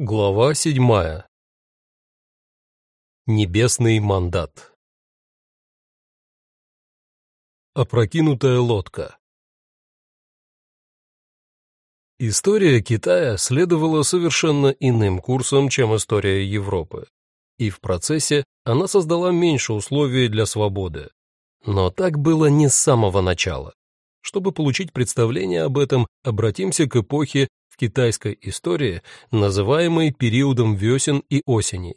Глава седьмая. Небесный мандат. Опрокинутая лодка. История Китая следовала совершенно иным курсом, чем история Европы, и в процессе она создала меньше условий для свободы. Но так было не с самого начала. Чтобы получить представление об этом, обратимся к эпохе китайской истории, называемой периодом весен и осеней.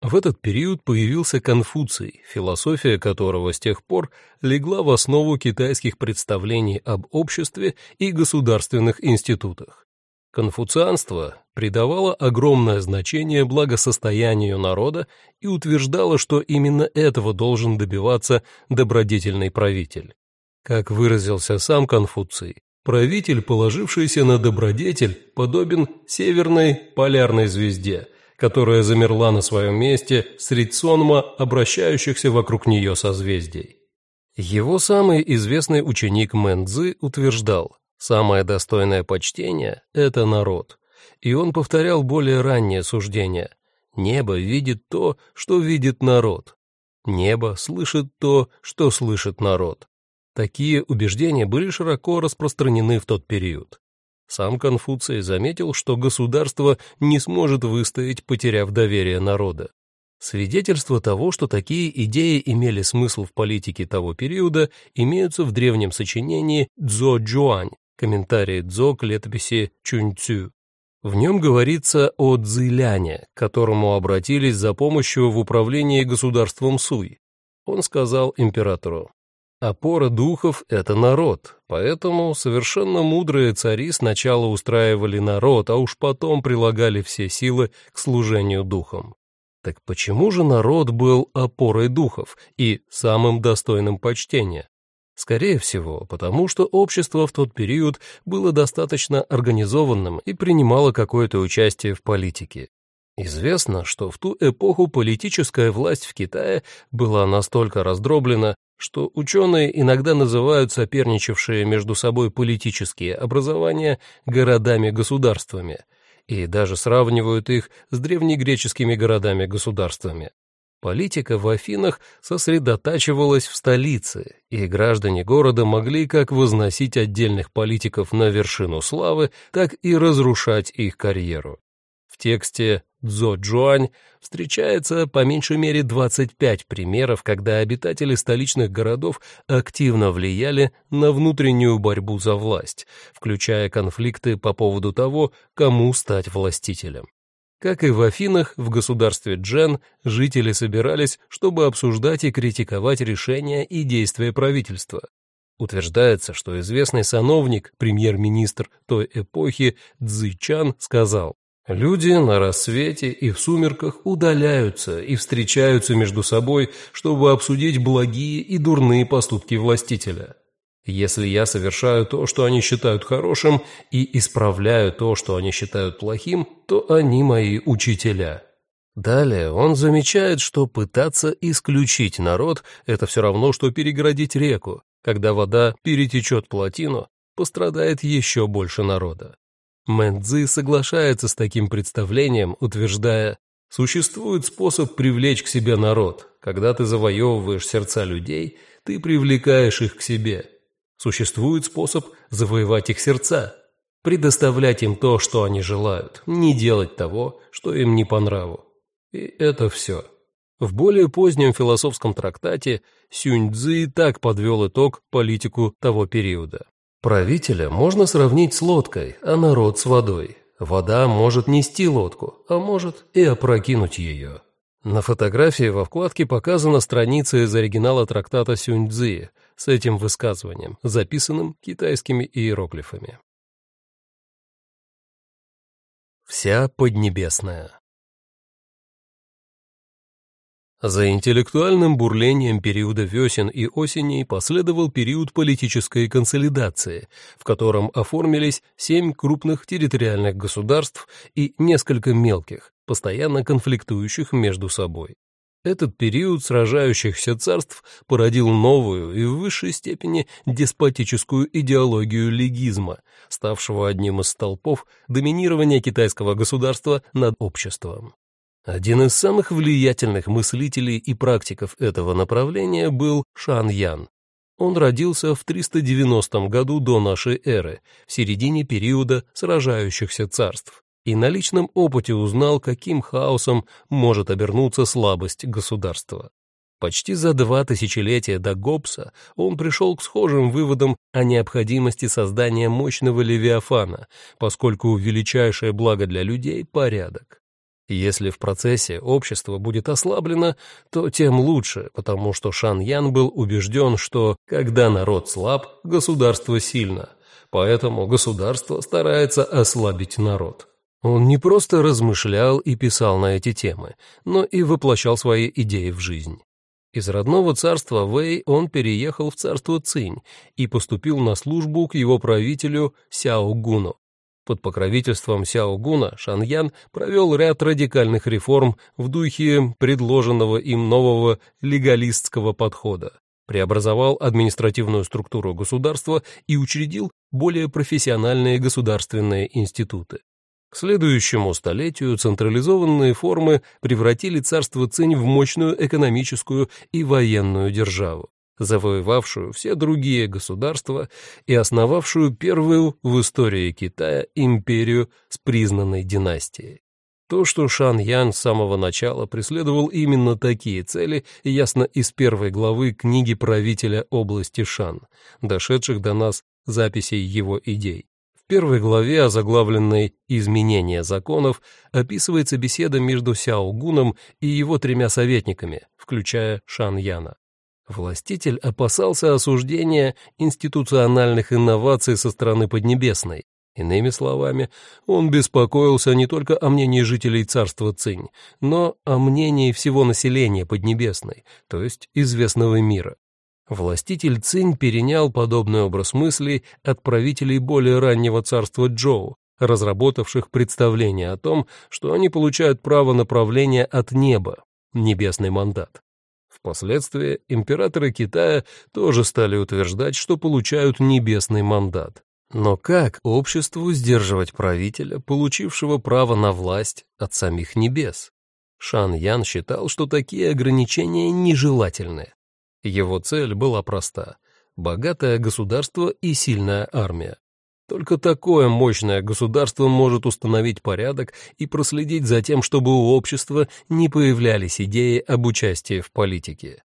В этот период появился Конфуций, философия которого с тех пор легла в основу китайских представлений об обществе и государственных институтах. Конфуцианство придавало огромное значение благосостоянию народа и утверждало, что именно этого должен добиваться добродетельный правитель. Как выразился сам Конфуций, Правитель, положившийся на добродетель, подобен северной полярной звезде, которая замерла на своем месте средь сонма обращающихся вокруг нее созвездий. Его самый известный ученик Мэн Цзы утверждал, самое достойное почтение – это народ. И он повторял более раннее суждение – небо видит то, что видит народ. Небо слышит то, что слышит народ. Такие убеждения были широко распространены в тот период. Сам Конфуций заметил, что государство не сможет выстоять, потеряв доверие народа. Свидетельства того, что такие идеи имели смысл в политике того периода, имеются в древнем сочинении «Цзо Джуань», комментарии Цзо к летописи Чунь Цю. В нем говорится о Цзиляне, к которому обратились за помощью в управлении государством Суй. Он сказал императору, Опора духов — это народ, поэтому совершенно мудрые цари сначала устраивали народ, а уж потом прилагали все силы к служению духам. Так почему же народ был опорой духов и самым достойным почтения? Скорее всего, потому что общество в тот период было достаточно организованным и принимало какое-то участие в политике. Известно, что в ту эпоху политическая власть в Китае была настолько раздроблена, что ученые иногда называют соперничавшие между собой политические образования городами-государствами и даже сравнивают их с древнегреческими городами-государствами. Политика в Афинах сосредотачивалась в столице, и граждане города могли как возносить отдельных политиков на вершину славы, так и разрушать их карьеру. В тексте Цзо Джуань встречается по меньшей мере 25 примеров, когда обитатели столичных городов активно влияли на внутреннюю борьбу за власть, включая конфликты по поводу того, кому стать властителем. Как и в Афинах, в государстве Джен жители собирались, чтобы обсуждать и критиковать решения и действия правительства. Утверждается, что известный сановник, премьер-министр той эпохи Цзы Чан сказал, Люди на рассвете и в сумерках удаляются и встречаются между собой, чтобы обсудить благие и дурные поступки властителя. Если я совершаю то, что они считают хорошим, и исправляю то, что они считают плохим, то они мои учителя. Далее он замечает, что пытаться исключить народ – это все равно, что переградить реку. Когда вода перетечет плотину, пострадает еще больше народа. Мэнцзы соглашается с таким представлением, утверждая, существует способ привлечь к себе народ. Когда ты завоевываешь сердца людей, ты привлекаешь их к себе. Существует способ завоевать их сердца, предоставлять им то, что они желают, не делать того, что им не по нраву. И это все. В более позднем философском трактате Сюнь Цзы так подвел итог политику того периода. Правителя можно сравнить с лодкой, а народ с водой. Вода может нести лодку, а может и опрокинуть ее. На фотографии во вкладке показана страница из оригинала трактата Сюньцзы с этим высказыванием, записанным китайскими иероглифами. Вся Поднебесная за интеллектуальным бурлением периода весен и осеней последовал период политической консолидации, в котором оформились семь крупных территориальных государств и несколько мелких, постоянно конфликтующих между собой. Этот период сражающихся царств породил новую и в высшей степени деспотическую идеологию легизма, ставшего одним из столпов доминирования китайского государства над обществом. Один из самых влиятельных мыслителей и практиков этого направления был Шан Ян. Он родился в 390 году до нашей эры, в середине периода сражающихся царств и на личном опыте узнал, каким хаосом может обернуться слабость государства. Почти за два тысячелетия до Гоббса он пришел к схожим выводам о необходимости создания мощного левиафана, поскольку величайшее благо для людей — порядок. Если в процессе общество будет ослаблено, то тем лучше, потому что Шан Ян был убежден, что когда народ слаб, государство сильно, поэтому государство старается ослабить народ. Он не просто размышлял и писал на эти темы, но и воплощал свои идеи в жизнь. Из родного царства Вэй он переехал в царство Цинь и поступил на службу к его правителю Сяо Гуну. Под покровительством Сяо Гуна Шаньян провел ряд радикальных реформ в духе предложенного им нового легалистского подхода, преобразовал административную структуру государства и учредил более профессиональные государственные институты. К следующему столетию централизованные формы превратили царство Цинь в мощную экономическую и военную державу, завоевавшую все другие государства и основавшую первую в истории Китая империю с признанной династией. То, что Шан Ян с самого начала преследовал именно такие цели, ясно из первой главы книги правителя области Шан, дошедших до нас записей его идей первой главе, озаглавленной «Изменение законов», описывается беседа между Сяо Гуном и его тремя советниками, включая Шан Яна. Властитель опасался осуждения институциональных инноваций со стороны Поднебесной. Иными словами, он беспокоился не только о мнении жителей царства Цинь, но о мнении всего населения Поднебесной, то есть известного мира. Властитель Цинь перенял подобный образ мыслей от правителей более раннего царства Джоу, разработавших представление о том, что они получают право направления от неба, небесный мандат. Впоследствии императоры Китая тоже стали утверждать, что получают небесный мандат. Но как обществу сдерживать правителя, получившего право на власть от самих небес? Шан Ян считал, что такие ограничения нежелательны. Его цель была проста — богатое государство и сильная армия. Только такое мощное государство может установить порядок и проследить за тем, чтобы у общества не появлялись идеи об участии в политике.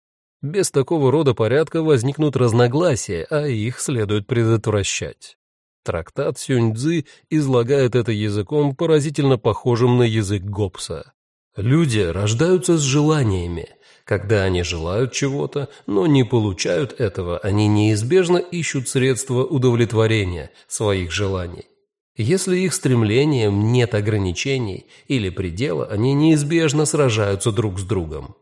Без такого рода порядка возникнут разногласия, а их следует предотвращать. Трактат Сюньцзы излагает это языком, поразительно похожим на язык Гоббса. Люди рождаются с желаниями, когда они желают чего-то, но не получают этого, они неизбежно ищут средства удовлетворения своих желаний. Если их стремлениям нет ограничений или предела, они неизбежно сражаются друг с другом.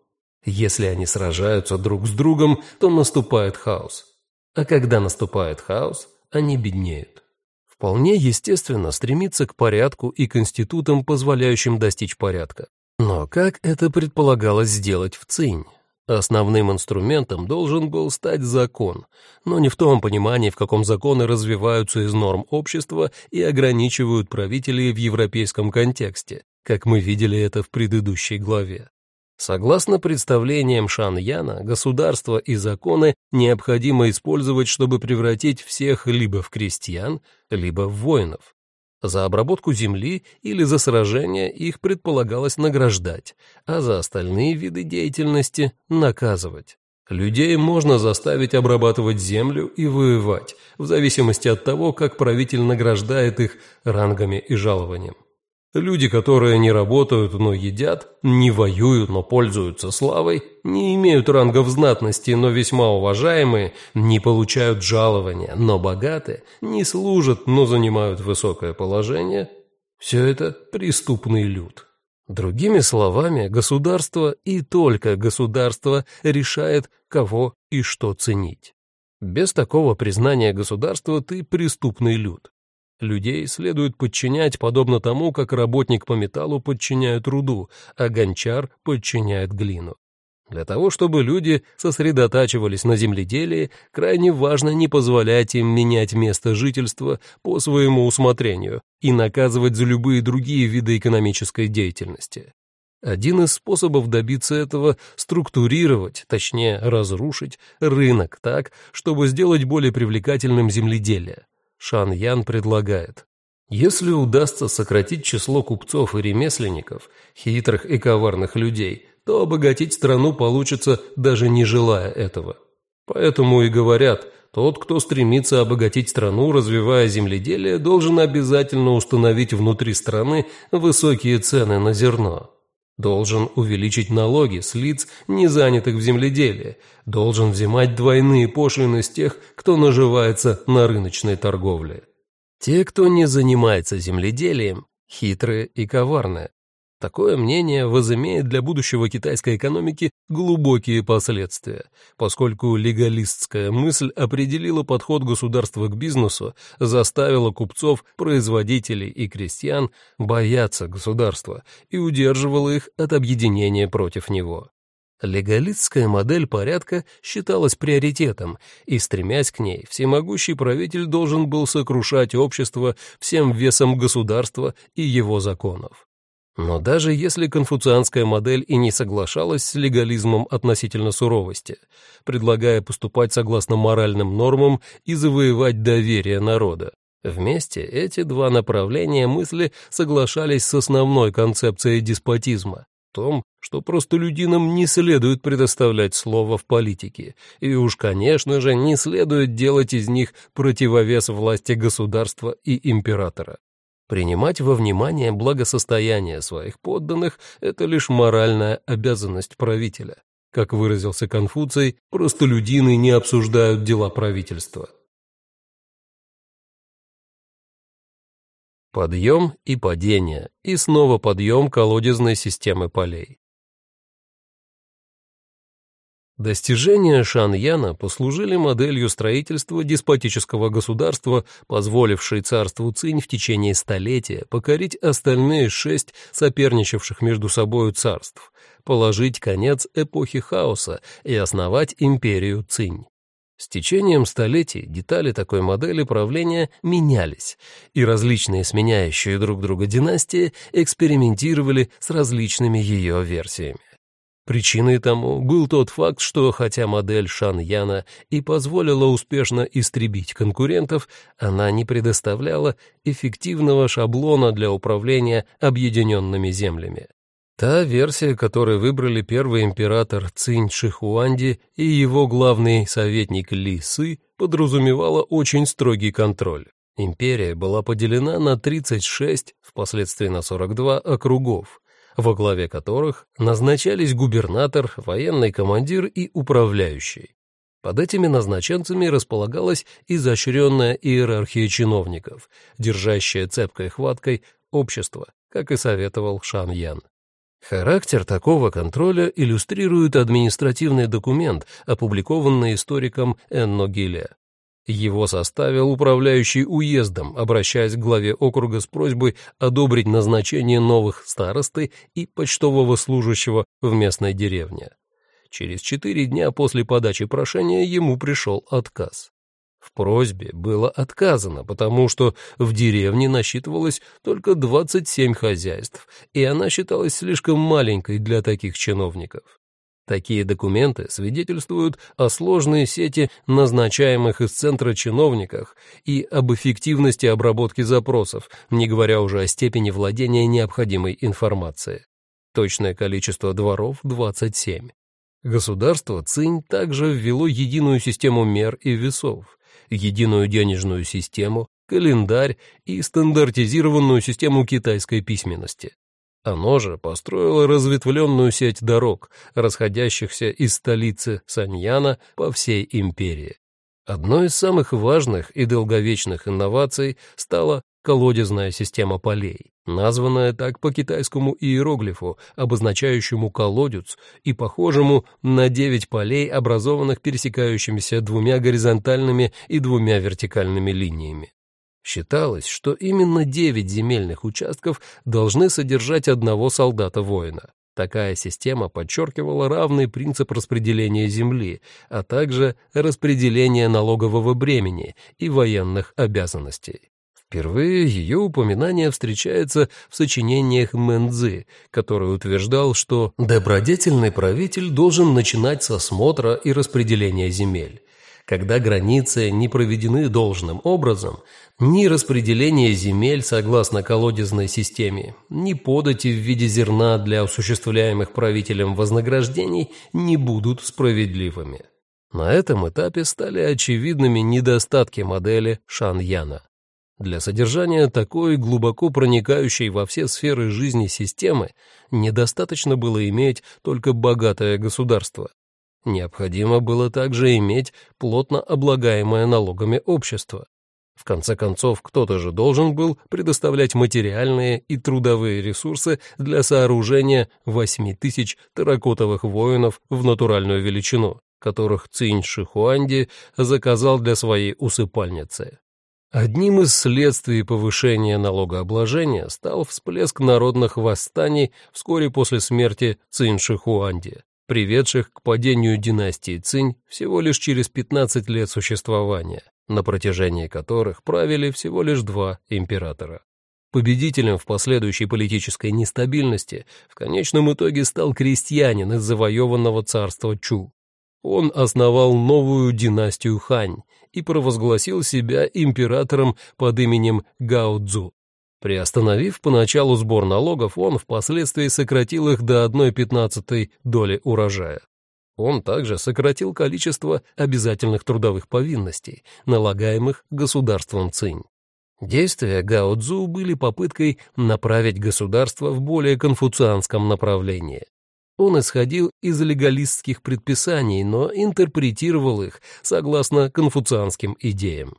Если они сражаются друг с другом, то наступает хаос. А когда наступает хаос, они беднеют. Вполне естественно стремиться к порядку и к институтам, позволяющим достичь порядка. Но как это предполагалось сделать в Цинь? Основным инструментом должен был стать закон, но не в том понимании, в каком законы развиваются из норм общества и ограничивают правителей в европейском контексте, как мы видели это в предыдущей главе. Согласно представлениям Шан Яна, государство и законы необходимо использовать, чтобы превратить всех либо в крестьян, либо в воинов. За обработку земли или за сражение их предполагалось награждать, а за остальные виды деятельности наказывать. Людей можно заставить обрабатывать землю и воевать, в зависимости от того, как правитель награждает их рангами и жалованием. Люди, которые не работают, но едят, не воюют, но пользуются славой, не имеют рангов знатности, но весьма уважаемые, не получают жалования, но богаты, не служат, но занимают высокое положение – все это преступный люд. Другими словами, государство и только государство решает, кого и что ценить. Без такого признания государства ты преступный люд. Людей следует подчинять подобно тому, как работник по металлу подчиняет руду, а гончар подчиняет глину. Для того, чтобы люди сосредотачивались на земледелии, крайне важно не позволять им менять место жительства по своему усмотрению и наказывать за любые другие виды экономической деятельности. Один из способов добиться этого — структурировать, точнее разрушить, рынок так, чтобы сделать более привлекательным земледелие. Шан Ян предлагает. Если удастся сократить число купцов и ремесленников, хитрых и коварных людей, то обогатить страну получится, даже не желая этого. Поэтому и говорят, тот, кто стремится обогатить страну, развивая земледелие, должен обязательно установить внутри страны высокие цены на зерно. Должен увеличить налоги с лиц, не занятых в земледелии. Должен взимать двойные пошлины с тех, кто наживается на рыночной торговле. Те, кто не занимается земледелием, хитрые и коварные. Такое мнение возымеет для будущего китайской экономики глубокие последствия, поскольку легалистская мысль определила подход государства к бизнесу, заставила купцов, производителей и крестьян бояться государства и удерживала их от объединения против него. Легалистская модель порядка считалась приоритетом, и, стремясь к ней, всемогущий правитель должен был сокрушать общество всем весом государства и его законов. Но даже если конфуцианская модель и не соглашалась с легализмом относительно суровости, предлагая поступать согласно моральным нормам и завоевать доверие народа, вместе эти два направления мысли соглашались с основной концепцией деспотизма, том, что простолюдинам не следует предоставлять слово в политике, и уж, конечно же, не следует делать из них противовес власти государства и императора. Принимать во внимание благосостояние своих подданных – это лишь моральная обязанность правителя. Как выразился Конфуций, простолюдины не обсуждают дела правительства. Подъем и падение, и снова подъем колодезной системы полей. Достижения Шаньяна послужили моделью строительства деспотического государства, позволившей царству Цинь в течение столетия покорить остальные шесть соперничавших между собою царств, положить конец эпохи хаоса и основать империю Цинь. С течением столетий детали такой модели правления менялись, и различные сменяющие друг друга династии экспериментировали с различными ее версиями. Причиной тому был тот факт, что хотя модель Шан Яна и позволила успешно истребить конкурентов, она не предоставляла эффективного шаблона для управления объединенными землями. Та версия, которую выбрали первый император Цинь Шихуанди и его главный советник Ли Сы, подразумевала очень строгий контроль. Империя была поделена на 36, впоследствии на 42 округов, во главе которых назначались губернатор, военный командир и управляющий. Под этими назначенцами располагалась изощренная иерархия чиновников, держащая цепкой хваткой общество, как и советовал Шан Ян. Характер такого контроля иллюстрирует административный документ, опубликованный историком Энно Гиле. Его составил управляющий уездом, обращаясь к главе округа с просьбой одобрить назначение новых старосты и почтового служащего в местной деревне. Через четыре дня после подачи прошения ему пришел отказ. В просьбе было отказано, потому что в деревне насчитывалось только 27 хозяйств, и она считалась слишком маленькой для таких чиновников. Такие документы свидетельствуют о сложной сети назначаемых из центра чиновниках и об эффективности обработки запросов, не говоря уже о степени владения необходимой информацией. Точное количество дворов — 27. Государство Цинь также ввело единую систему мер и весов, единую денежную систему, календарь и стандартизированную систему китайской письменности. Оно же построило разветвленную сеть дорог, расходящихся из столицы Саньяна по всей империи. Одной из самых важных и долговечных инноваций стала колодезная система полей, названная так по китайскому иероглифу, обозначающему колодец и похожему на девять полей, образованных пересекающимися двумя горизонтальными и двумя вертикальными линиями. Считалось, что именно девять земельных участков должны содержать одного солдата-воина. Такая система подчеркивала равный принцип распределения земли, а также распределения налогового бремени и военных обязанностей. Впервые ее упоминание встречается в сочинениях Мэнзы, который утверждал, что добродетельный правитель должен начинать с осмотра и распределения земель. Когда границы не проведены должным образом, ни распределение земель согласно колодезной системе, ни подати в виде зерна для осуществляемых правителем вознаграждений не будут справедливыми. На этом этапе стали очевидными недостатки модели Шаньяна. Для содержания такой глубоко проникающей во все сферы жизни системы недостаточно было иметь только богатое государство. Необходимо было также иметь плотно облагаемое налогами общество. В конце концов, кто-то же должен был предоставлять материальные и трудовые ресурсы для сооружения 8 тысяч терракотовых воинов в натуральную величину, которых Цинь Шихуанди заказал для своей усыпальницы. Одним из следствий повышения налогообложения стал всплеск народных восстаний вскоре после смерти Цинь Шихуанди, приведших к падению династии Цинь всего лишь через 15 лет существования, на протяжении которых правили всего лишь два императора. Победителем в последующей политической нестабильности в конечном итоге стал крестьянин из завоеванного царства Чу. Он основал новую династию Хань и провозгласил себя императором под именем Гао Цзу. Приостановив поначалу сбор налогов, он впоследствии сократил их до 1,15 доли урожая. Он также сократил количество обязательных трудовых повинностей, налагаемых государством Цинь. Действия Гао Цзу были попыткой направить государство в более конфуцианском направлении. Он исходил из легалистских предписаний, но интерпретировал их согласно конфуцианским идеям.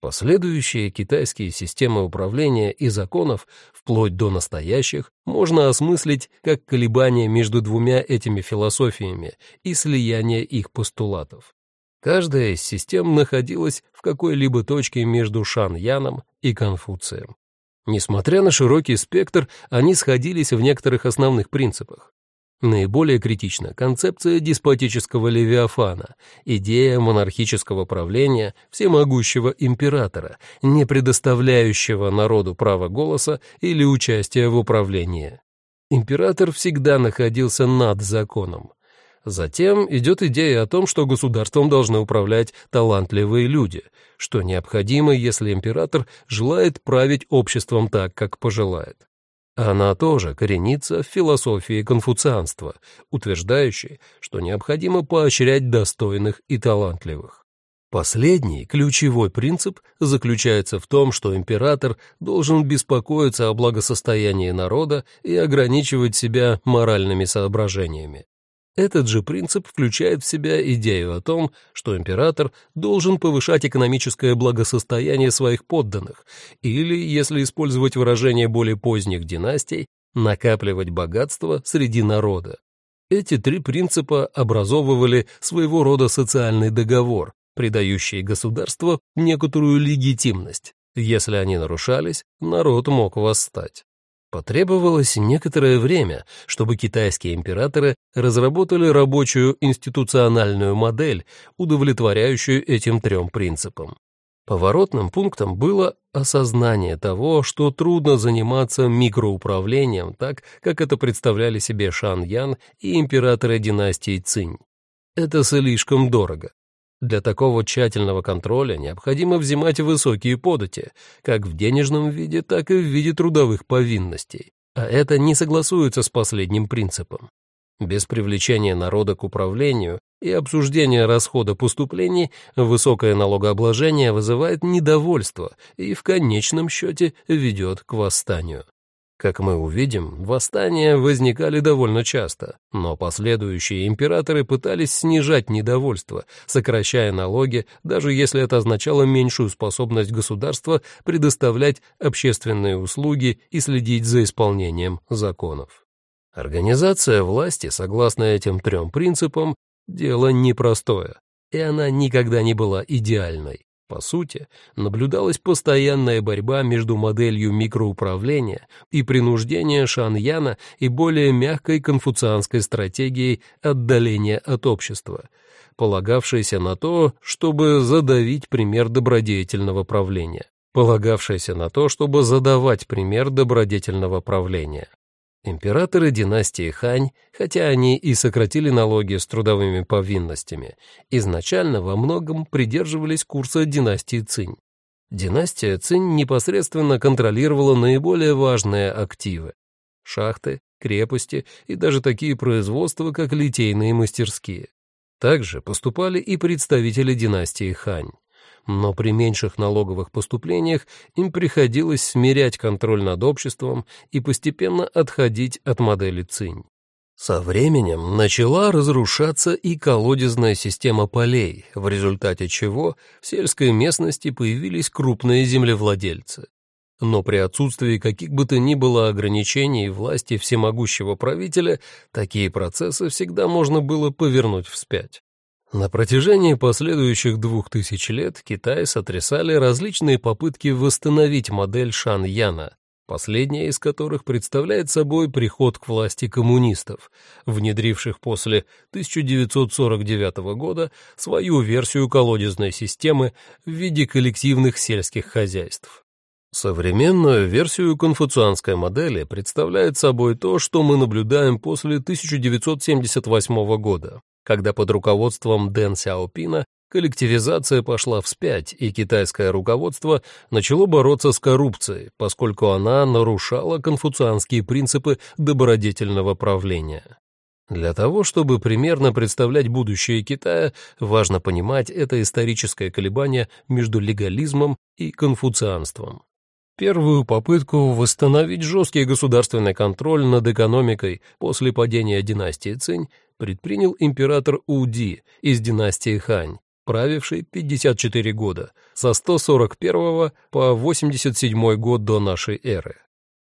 Последующие китайские системы управления и законов, вплоть до настоящих, можно осмыслить как колебания между двумя этими философиями и слияние их постулатов. Каждая из систем находилась в какой-либо точке между Шан-Яном и Конфуцием. Несмотря на широкий спектр, они сходились в некоторых основных принципах. Наиболее критична концепция деспотического левиафана, идея монархического правления всемогущего императора, не предоставляющего народу права голоса или участия в управлении. Император всегда находился над законом. Затем идет идея о том, что государством должны управлять талантливые люди, что необходимо, если император желает править обществом так, как пожелает. Она тоже коренится в философии конфуцианства, утверждающей, что необходимо поощрять достойных и талантливых. Последний, ключевой принцип заключается в том, что император должен беспокоиться о благосостоянии народа и ограничивать себя моральными соображениями. Этот же принцип включает в себя идею о том, что император должен повышать экономическое благосостояние своих подданных или, если использовать выражение более поздних династий, накапливать богатство среди народа. Эти три принципа образовывали своего рода социальный договор, придающий государству некоторую легитимность. Если они нарушались, народ мог восстать. Потребовалось некоторое время, чтобы китайские императоры разработали рабочую институциональную модель, удовлетворяющую этим трем принципам. Поворотным пунктом было осознание того, что трудно заниматься микроуправлением так, как это представляли себе Шан Ян и императоры династии Цинь. Это слишком дорого. Для такого тщательного контроля необходимо взимать высокие подати, как в денежном виде, так и в виде трудовых повинностей. А это не согласуется с последним принципом. Без привлечения народа к управлению и обсуждения расхода поступлений высокое налогообложение вызывает недовольство и в конечном счете ведет к восстанию. Как мы увидим, восстания возникали довольно часто, но последующие императоры пытались снижать недовольство, сокращая налоги, даже если это означало меньшую способность государства предоставлять общественные услуги и следить за исполнением законов. Организация власти, согласно этим трем принципам, дело непростое, и она никогда не была идеальной. По сути, наблюдалась постоянная борьба между моделью микроуправления и принуждения Шаньяна и более мягкой конфуцианской стратегией отдаления от общества, полагавшейся на то, чтобы задавить пример добродетельного правления, полагавшейся на то, чтобы задавать пример добродетельного правления. Императоры династии Хань, хотя они и сократили налоги с трудовыми повинностями, изначально во многом придерживались курса династии Цинь. Династия Цинь непосредственно контролировала наиболее важные активы – шахты, крепости и даже такие производства, как литейные мастерские. Также поступали и представители династии Хань но при меньших налоговых поступлениях им приходилось смирять контроль над обществом и постепенно отходить от модели Цинь. Со временем начала разрушаться и колодезная система полей, в результате чего в сельской местности появились крупные землевладельцы. Но при отсутствии каких бы то ни было ограничений власти всемогущего правителя, такие процессы всегда можно было повернуть вспять. На протяжении последующих двух тысяч лет Китай сотрясали различные попытки восстановить модель Шан-Яна, последняя из которых представляет собой приход к власти коммунистов, внедривших после 1949 года свою версию колодезной системы в виде коллективных сельских хозяйств. Современную версию конфуцианской модели представляет собой то, что мы наблюдаем после 1978 года, когда под руководством Дэн Сяопина коллективизация пошла вспять, и китайское руководство начало бороться с коррупцией, поскольку она нарушала конфуцианские принципы добродетельного правления. Для того, чтобы примерно представлять будущее Китая, важно понимать это историческое колебание между легализмом и конфуцианством. Первую попытку восстановить жесткий государственный контроль над экономикой после падения династии Цинь предпринял император Уди из династии Хань, правивший 54 года, со 141 по 87 год до нашей эры.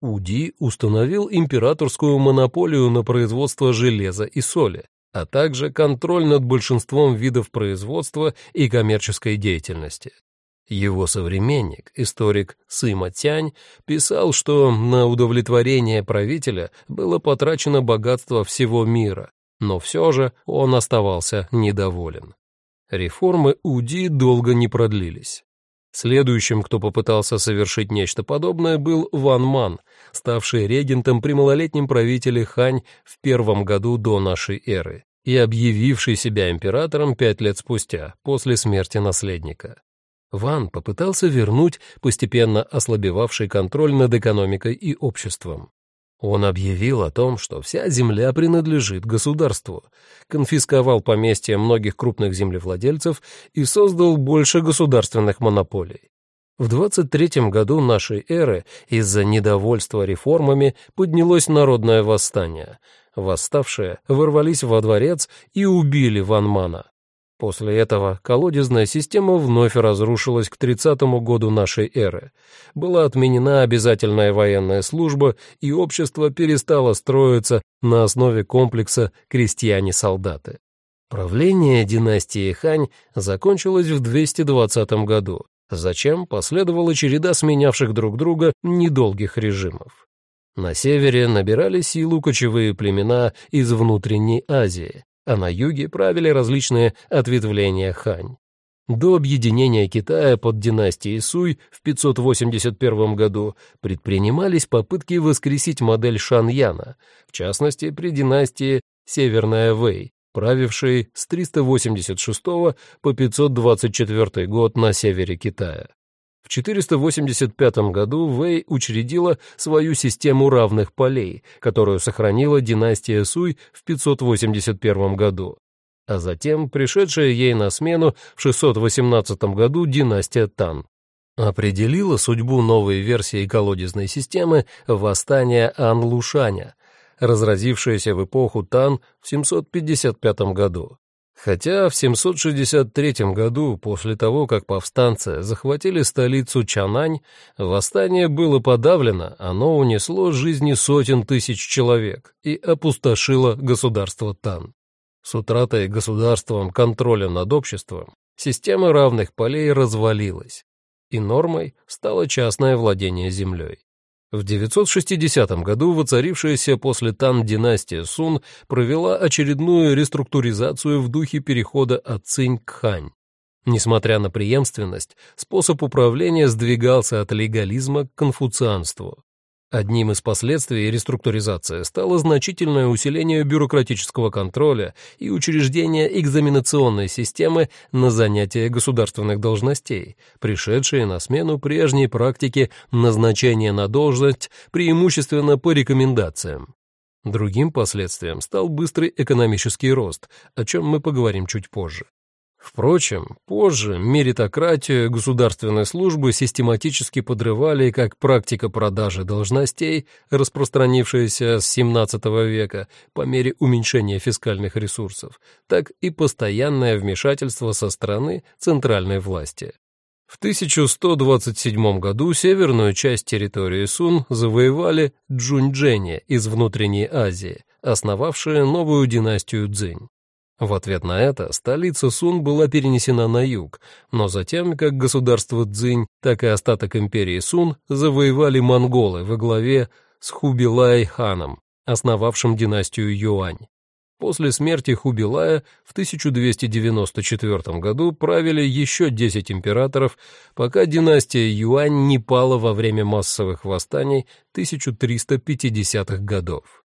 Уди установил императорскую монополию на производство железа и соли, а также контроль над большинством видов производства и коммерческой деятельности. Его современник, историк Сыма Тянь, писал, что на удовлетворение правителя было потрачено богатство всего мира, но все же он оставался недоволен. Реформы УДИ долго не продлились. Следующим, кто попытался совершить нечто подобное, был Ван Ман, ставший регентом при малолетнем правителе Хань в первом году до нашей эры и объявивший себя императором пять лет спустя, после смерти наследника. Ван попытался вернуть постепенно ослабевавший контроль над экономикой и обществом. Он объявил о том, что вся земля принадлежит государству, конфисковал поместья многих крупных землевладельцев и создал больше государственных монополий. В 23 году нашей эры из-за недовольства реформами поднялось народное восстание. Восставшие ворвались во дворец и убили Ван Мана. После этого колодезная система вновь разрушилась к 30-му году нашей эры. Была отменена обязательная военная служба, и общество перестало строиться на основе комплекса крестьяне-солдаты. Правление династии Хань закончилось в 220 году, зачем последовала череда сменявших друг друга недолгих режимов. На севере набирали силу кочевые племена из внутренней Азии, а на юге правили различные ответвления Хань. До объединения Китая под династией Суй в 581 году предпринимались попытки воскресить модель Шаньяна, в частности при династии Северная Вэй, правившей с 386 по 524 год на севере Китая. В 485 году Вэй учредила свою систему равных полей, которую сохранила династия Суй в 581 году, а затем пришедшая ей на смену в 618 году династия Тан. Определила судьбу новой версии колодезной системы восстание Ан-Лушаня, разразившееся в эпоху Тан в 755 году. Хотя в 763 году, после того, как повстанцы захватили столицу Чанань, восстание было подавлено, оно унесло жизни сотен тысяч человек и опустошило государство Тан. С утратой государством контроля над обществом Система равных полей развалилась, и нормой стало частное владение землей. В 960 году воцарившаяся после Тан династия Сун провела очередную реструктуризацию в духе перехода от Цинь к Хань. Несмотря на преемственность, способ управления сдвигался от легализма к конфуцианству. Одним из последствий реструктуризации стало значительное усиление бюрократического контроля и учреждение экзаменационной системы на занятие государственных должностей, пришедшие на смену прежней практике назначения на должность преимущественно по рекомендациям. Другим последствием стал быстрый экономический рост, о чем мы поговорим чуть позже. Впрочем, позже меритократию государственной службы систематически подрывали как практика продажи должностей, распространившаяся с XVII века по мере уменьшения фискальных ресурсов, так и постоянное вмешательство со стороны центральной власти. В 1127 году северную часть территории Сун завоевали джуньчжэни из внутренней Азии, основавшие новую династию Цзинь. В ответ на это столица Сун была перенесена на юг, но затем как государство Цзинь, так и остаток империи Сун завоевали монголы во главе с Хубилай-ханом, основавшим династию Юань. После смерти Хубилая в 1294 году правили еще 10 императоров, пока династия Юань не пала во время массовых восстаний 1350-х годов.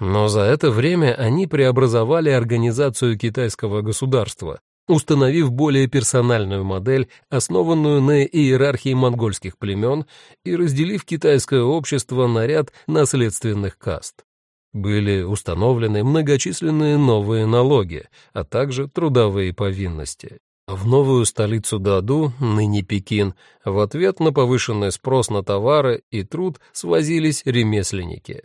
Но за это время они преобразовали организацию китайского государства, установив более персональную модель, основанную на иерархии монгольских племен и разделив китайское общество на ряд наследственных каст. Были установлены многочисленные новые налоги, а также трудовые повинности. В новую столицу Даду, ныне Пекин, в ответ на повышенный спрос на товары и труд свозились ремесленники.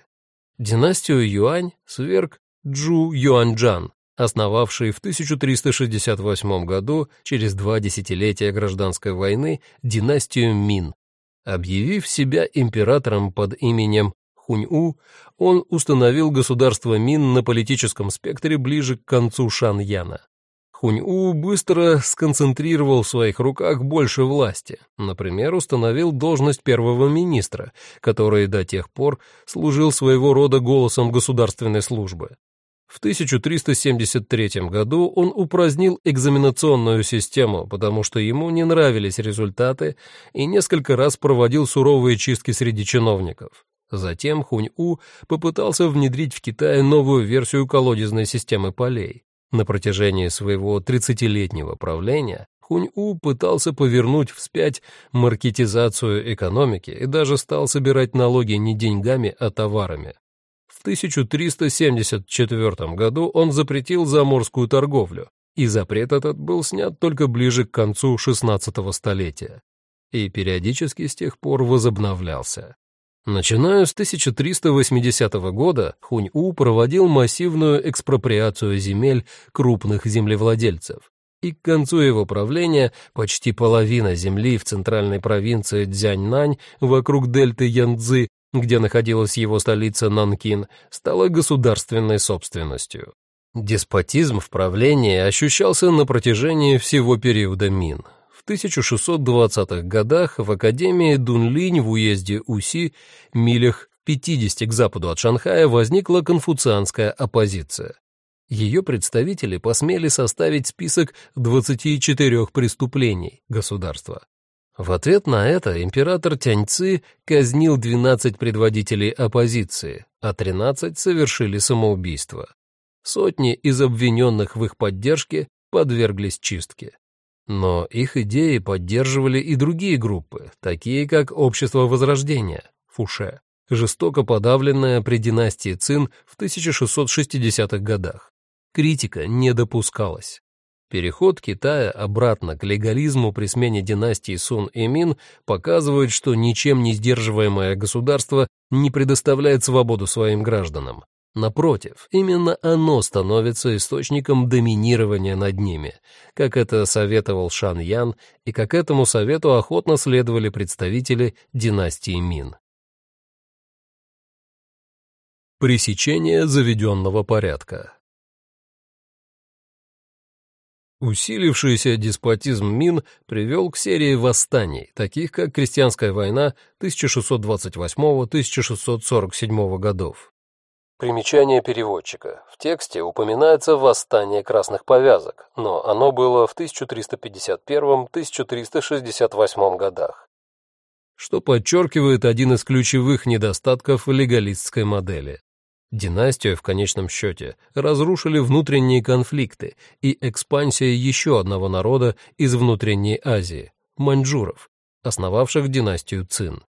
Династию Юань сверг Джу Юаньджан, основавший в 1368 году, через два десятилетия гражданской войны, династию Мин. Объявив себя императором под именем Хунь-У, он установил государство Мин на политическом спектре ближе к концу Шан-Яна. Хунь-У быстро сконцентрировал в своих руках больше власти, например, установил должность первого министра, который до тех пор служил своего рода голосом государственной службы. В 1373 году он упразднил экзаменационную систему, потому что ему не нравились результаты и несколько раз проводил суровые чистки среди чиновников. Затем Хунь-У попытался внедрить в Китае новую версию колодезной системы полей. На протяжении своего 30-летнего правления Хунь-У пытался повернуть вспять маркетизацию экономики и даже стал собирать налоги не деньгами, а товарами. В 1374 году он запретил заморскую торговлю, и запрет этот был снят только ближе к концу XVI столетия и периодически с тех пор возобновлялся. Начиная с 1380 года Хунь-У проводил массивную экспроприацию земель крупных землевладельцев, и к концу его правления почти половина земли в центральной провинции Дзяньнань вокруг дельты Янцзы, где находилась его столица Нанкин, стала государственной собственностью. Деспотизм в правлении ощущался на протяжении всего периода Мин. В 1620-х годах в Академии Дунлинь в уезде Уси, милях в 50 к западу от Шанхая, возникла конфуцианская оппозиция. Ее представители посмели составить список 24 преступлений государства. В ответ на это император Тяньци казнил 12 предводителей оппозиции, а 13 совершили самоубийство. Сотни из обвиненных в их поддержке подверглись чистке. Но их идеи поддерживали и другие группы, такие как Общество Возрождения, Фуше, жестоко подавленное при династии Цин в 1660-х годах. Критика не допускалась. Переход Китая обратно к легализму при смене династии Сун и Мин показывает, что ничем не сдерживаемое государство не предоставляет свободу своим гражданам. Напротив, именно оно становится источником доминирования над ними, как это советовал Шан Ян и как этому совету охотно следовали представители династии Мин. Пресечение заведенного порядка Усилившийся деспотизм Мин привел к серии восстаний, таких как Крестьянская война 1628-1647 годов. Примечание переводчика. В тексте упоминается восстание красных повязок, но оно было в 1351-1368 годах, что подчеркивает один из ключевых недостатков легалистской модели. Династию, в конечном счете, разрушили внутренние конфликты и экспансия еще одного народа из внутренней Азии – маньчжуров, основавших династию Цин.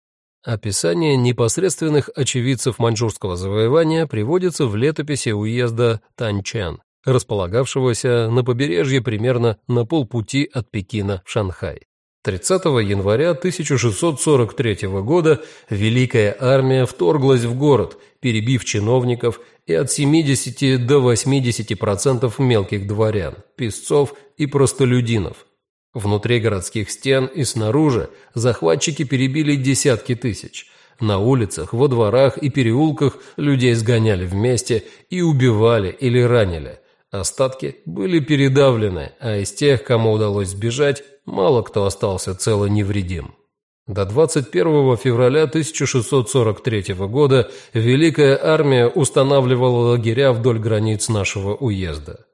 Описание непосредственных очевидцев маньчжурского завоевания приводится в летописи уезда Танчан, располагавшегося на побережье примерно на полпути от Пекина в Шанхай. 30 января 1643 года Великая армия вторглась в город, перебив чиновников и от 70 до 80% мелких дворян, песцов и простолюдинов. Внутри городских стен и снаружи захватчики перебили десятки тысяч. На улицах, во дворах и переулках людей сгоняли вместе и убивали или ранили. Остатки были передавлены, а из тех, кому удалось сбежать, мало кто остался цело невредим. До 21 февраля 1643 года Великая армия устанавливала лагеря вдоль границ нашего уезда.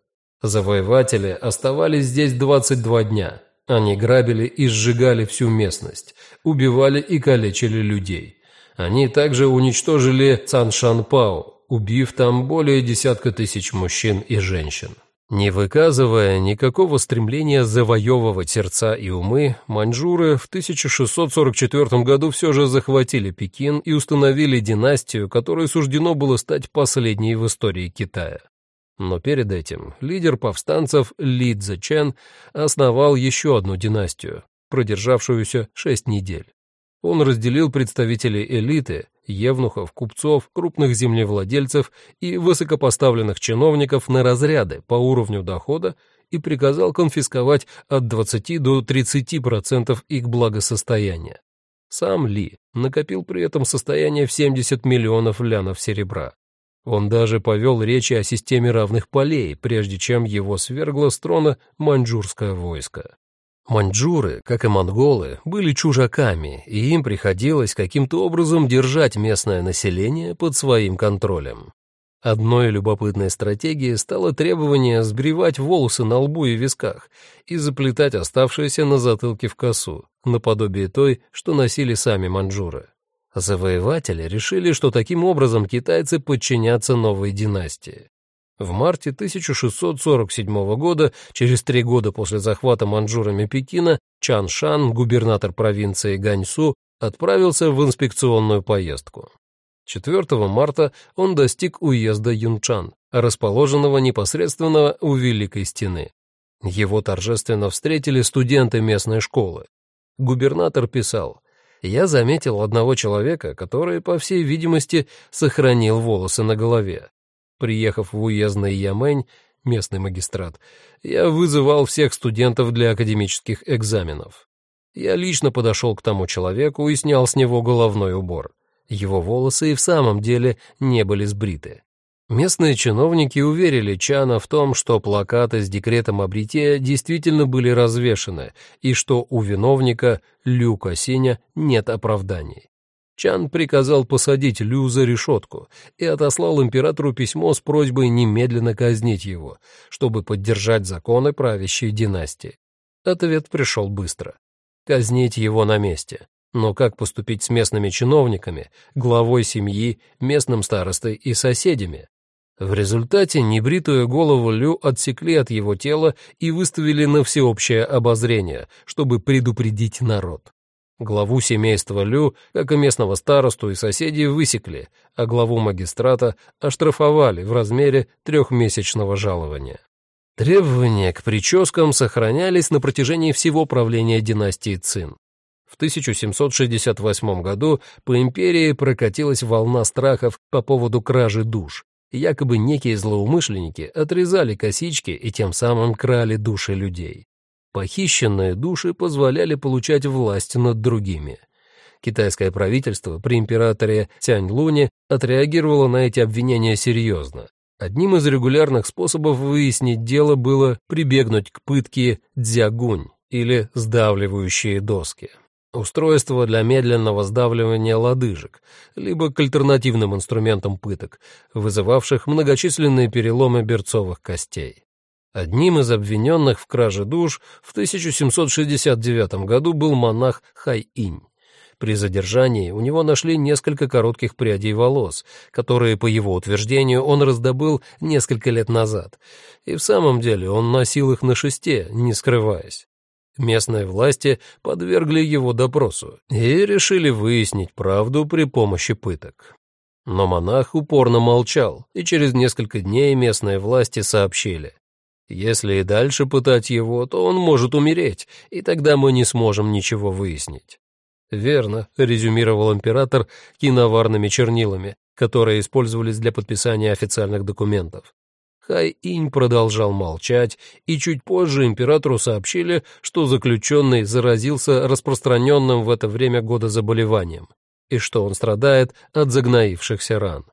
Завоеватели оставались здесь 22 дня. Они грабили и сжигали всю местность, убивали и калечили людей. Они также уничтожили Цаншанпао, убив там более десятка тысяч мужчин и женщин. Не выказывая никакого стремления завоевывать сердца и умы, маньчжуры в 1644 году все же захватили Пекин и установили династию, которой суждено было стать последней в истории Китая. Но перед этим лидер повстанцев Ли Цзэчэн основал еще одну династию, продержавшуюся шесть недель. Он разделил представителей элиты, евнухов, купцов, крупных землевладельцев и высокопоставленных чиновников на разряды по уровню дохода и приказал конфисковать от 20 до 30% их благосостояния. Сам Ли накопил при этом состояние в 70 миллионов лянов серебра. Он даже повел речи о системе равных полей, прежде чем его свергло с трона маньчжурское войско. Маньчжуры, как и монголы, были чужаками, и им приходилось каким-то образом держать местное население под своим контролем. Одной любопытной стратегией стало требование сбривать волосы на лбу и висках и заплетать оставшиеся на затылке в косу, наподобие той, что носили сами маньчжуры. Завоеватели решили, что таким образом китайцы подчинятся новой династии. В марте 1647 года, через три года после захвата маньчжурами Пекина, Чан Шан, губернатор провинции Ганьсу, отправился в инспекционную поездку. 4 марта он достиг уезда Юнчан, расположенного непосредственно у Великой Стены. Его торжественно встретили студенты местной школы. Губернатор писал, «Я заметил одного человека, который, по всей видимости, сохранил волосы на голове. Приехав в уездный Ямень, местный магистрат, я вызывал всех студентов для академических экзаменов. Я лично подошел к тому человеку и снял с него головной убор. Его волосы и в самом деле не были сбриты. Местные чиновники уверили Чана в том, что плакаты с декретом о бритье действительно были развешаны и что у виновника Люка Синя нет оправданий. Чан приказал посадить Лю за решетку и отослал императору письмо с просьбой немедленно казнить его, чтобы поддержать законы правящей династии. Ответ пришел быстро. Казнить его на месте. Но как поступить с местными чиновниками, главой семьи, местным старостой и соседями? В результате небритую голову Лю отсекли от его тела и выставили на всеобщее обозрение, чтобы предупредить народ. Главу семейства Лю, как и местного старосту и соседей, высекли, а главу магистрата оштрафовали в размере трехмесячного жалования. Требования к прическам сохранялись на протяжении всего правления династии Цин. В 1768 году по империи прокатилась волна страхов по поводу кражи душ. Якобы некие злоумышленники отрезали косички и тем самым крали души людей. Похищенные души позволяли получать власть над другими. Китайское правительство при императоре Тянь Луне отреагировало на эти обвинения серьезно. Одним из регулярных способов выяснить дело было прибегнуть к пытке дзягунь или сдавливающие доски. Устройство для медленного сдавливания лодыжек, либо к альтернативным инструментам пыток, вызывавших многочисленные переломы берцовых костей. Одним из обвиненных в краже душ в 1769 году был монах Хай-Инь. При задержании у него нашли несколько коротких прядей волос, которые, по его утверждению, он раздобыл несколько лет назад. И в самом деле он носил их на шесте, не скрываясь. Местные власти подвергли его допросу и решили выяснить правду при помощи пыток. Но монах упорно молчал, и через несколько дней местные власти сообщили. Если и дальше пытать его, то он может умереть, и тогда мы не сможем ничего выяснить. «Верно», — резюмировал император киноварными чернилами, которые использовались для подписания официальных документов. Хай-Инь продолжал молчать, и чуть позже императору сообщили, что заключенный заразился распространенным в это время года заболеванием, и что он страдает от загноившихся ран.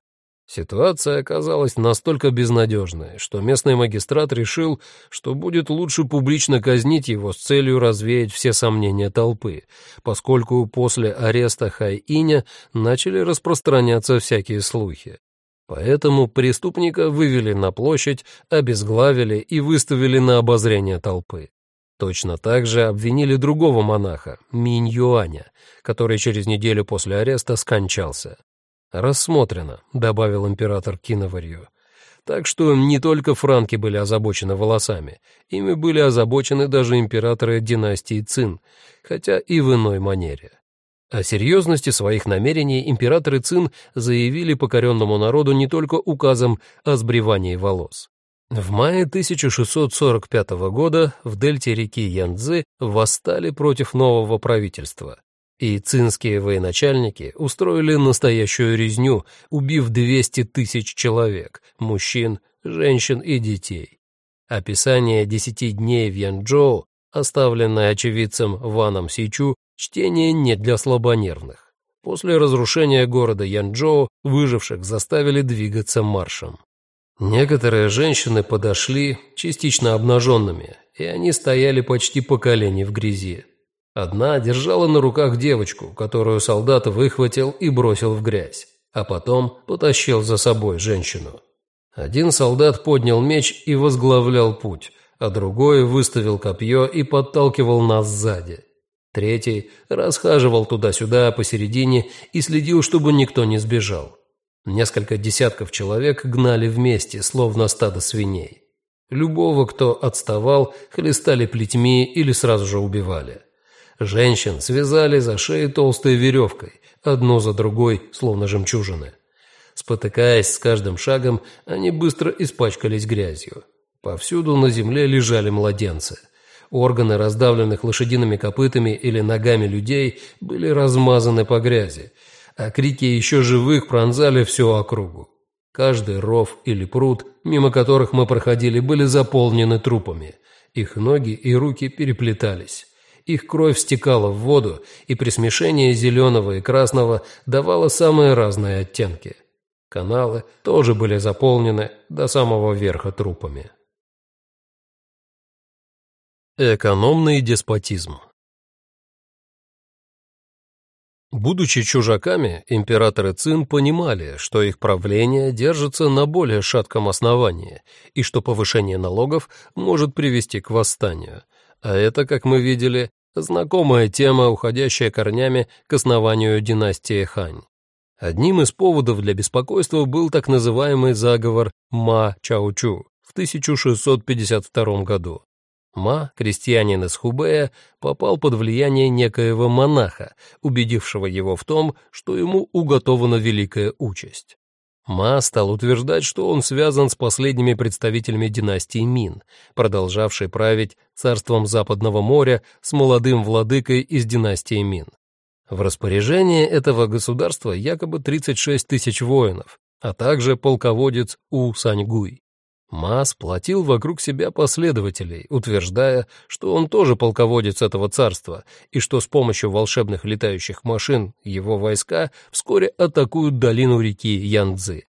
Ситуация оказалась настолько безнадежной, что местный магистрат решил, что будет лучше публично казнить его с целью развеять все сомнения толпы, поскольку после ареста Хай-Иня начали распространяться всякие слухи. Поэтому преступника вывели на площадь, обезглавили и выставили на обозрение толпы. Точно так же обвинили другого монаха, Минь Юаня, который через неделю после ареста скончался. «Рассмотрено», — добавил император киноварью. Так что не только франки были озабочены волосами, ими были озабочены даже императоры династии Цин, хотя и в иной манере. О серьезности своих намерений императоры Цин заявили покоренному народу не только указом о сбривании волос. В мае 1645 года в дельте реки Янцзы восстали против нового правительства, и цинские военачальники устроили настоящую резню, убив 200 тысяч человек, мужчин, женщин и детей. Описание десяти дней в Янчжоу, оставленное очевидцем Ваном Сичу, чтение не для слабонервных. После разрушения города Янчжоу выживших заставили двигаться маршем. Некоторые женщины подошли частично обнаженными, и они стояли почти по колени в грязи. Одна держала на руках девочку, которую солдат выхватил и бросил в грязь, а потом потащил за собой женщину. Один солдат поднял меч и возглавлял путь, а другой выставил копье и подталкивал нас сзади. Третий расхаживал туда-сюда посередине и следил, чтобы никто не сбежал. Несколько десятков человек гнали вместе, словно стадо свиней. Любого, кто отставал, хлестали плетьми или сразу же убивали. Женщин связали за шею толстой веревкой, одну за другой, словно жемчужины. Спотыкаясь с каждым шагом, они быстро испачкались грязью. Повсюду на земле лежали младенцы. Органы, раздавленных лошадиными копытами или ногами людей, были размазаны по грязи, а крики еще живых пронзали всю округу. Каждый ров или пруд, мимо которых мы проходили, были заполнены трупами. Их ноги и руки переплетались. Их кровь стекала в воду, и при смешении зеленого и красного давала самые разные оттенки. Каналы тоже были заполнены до самого верха трупами. Экономный деспотизм Будучи чужаками, императоры Цин понимали, что их правление держится на более шатком основании и что повышение налогов может привести к восстанию. А это, как мы видели, Знакомая тема, уходящая корнями к основанию династии Хань. Одним из поводов для беспокойства был так называемый заговор Ма Чаучу в 1652 году. Ма, крестьянин из Хубея, попал под влияние некоего монаха, убедившего его в том, что ему уготована великая участь. Ма стал утверждать, что он связан с последними представителями династии Мин, продолжавшей править царством Западного моря с молодым владыкой из династии Мин. В распоряжении этого государства якобы 36 тысяч воинов, а также полководец У Саньгуй. Ма сплотил вокруг себя последователей, утверждая, что он тоже полководец этого царства, и что с помощью волшебных летающих машин его войска вскоре атакуют долину реки Янцзы.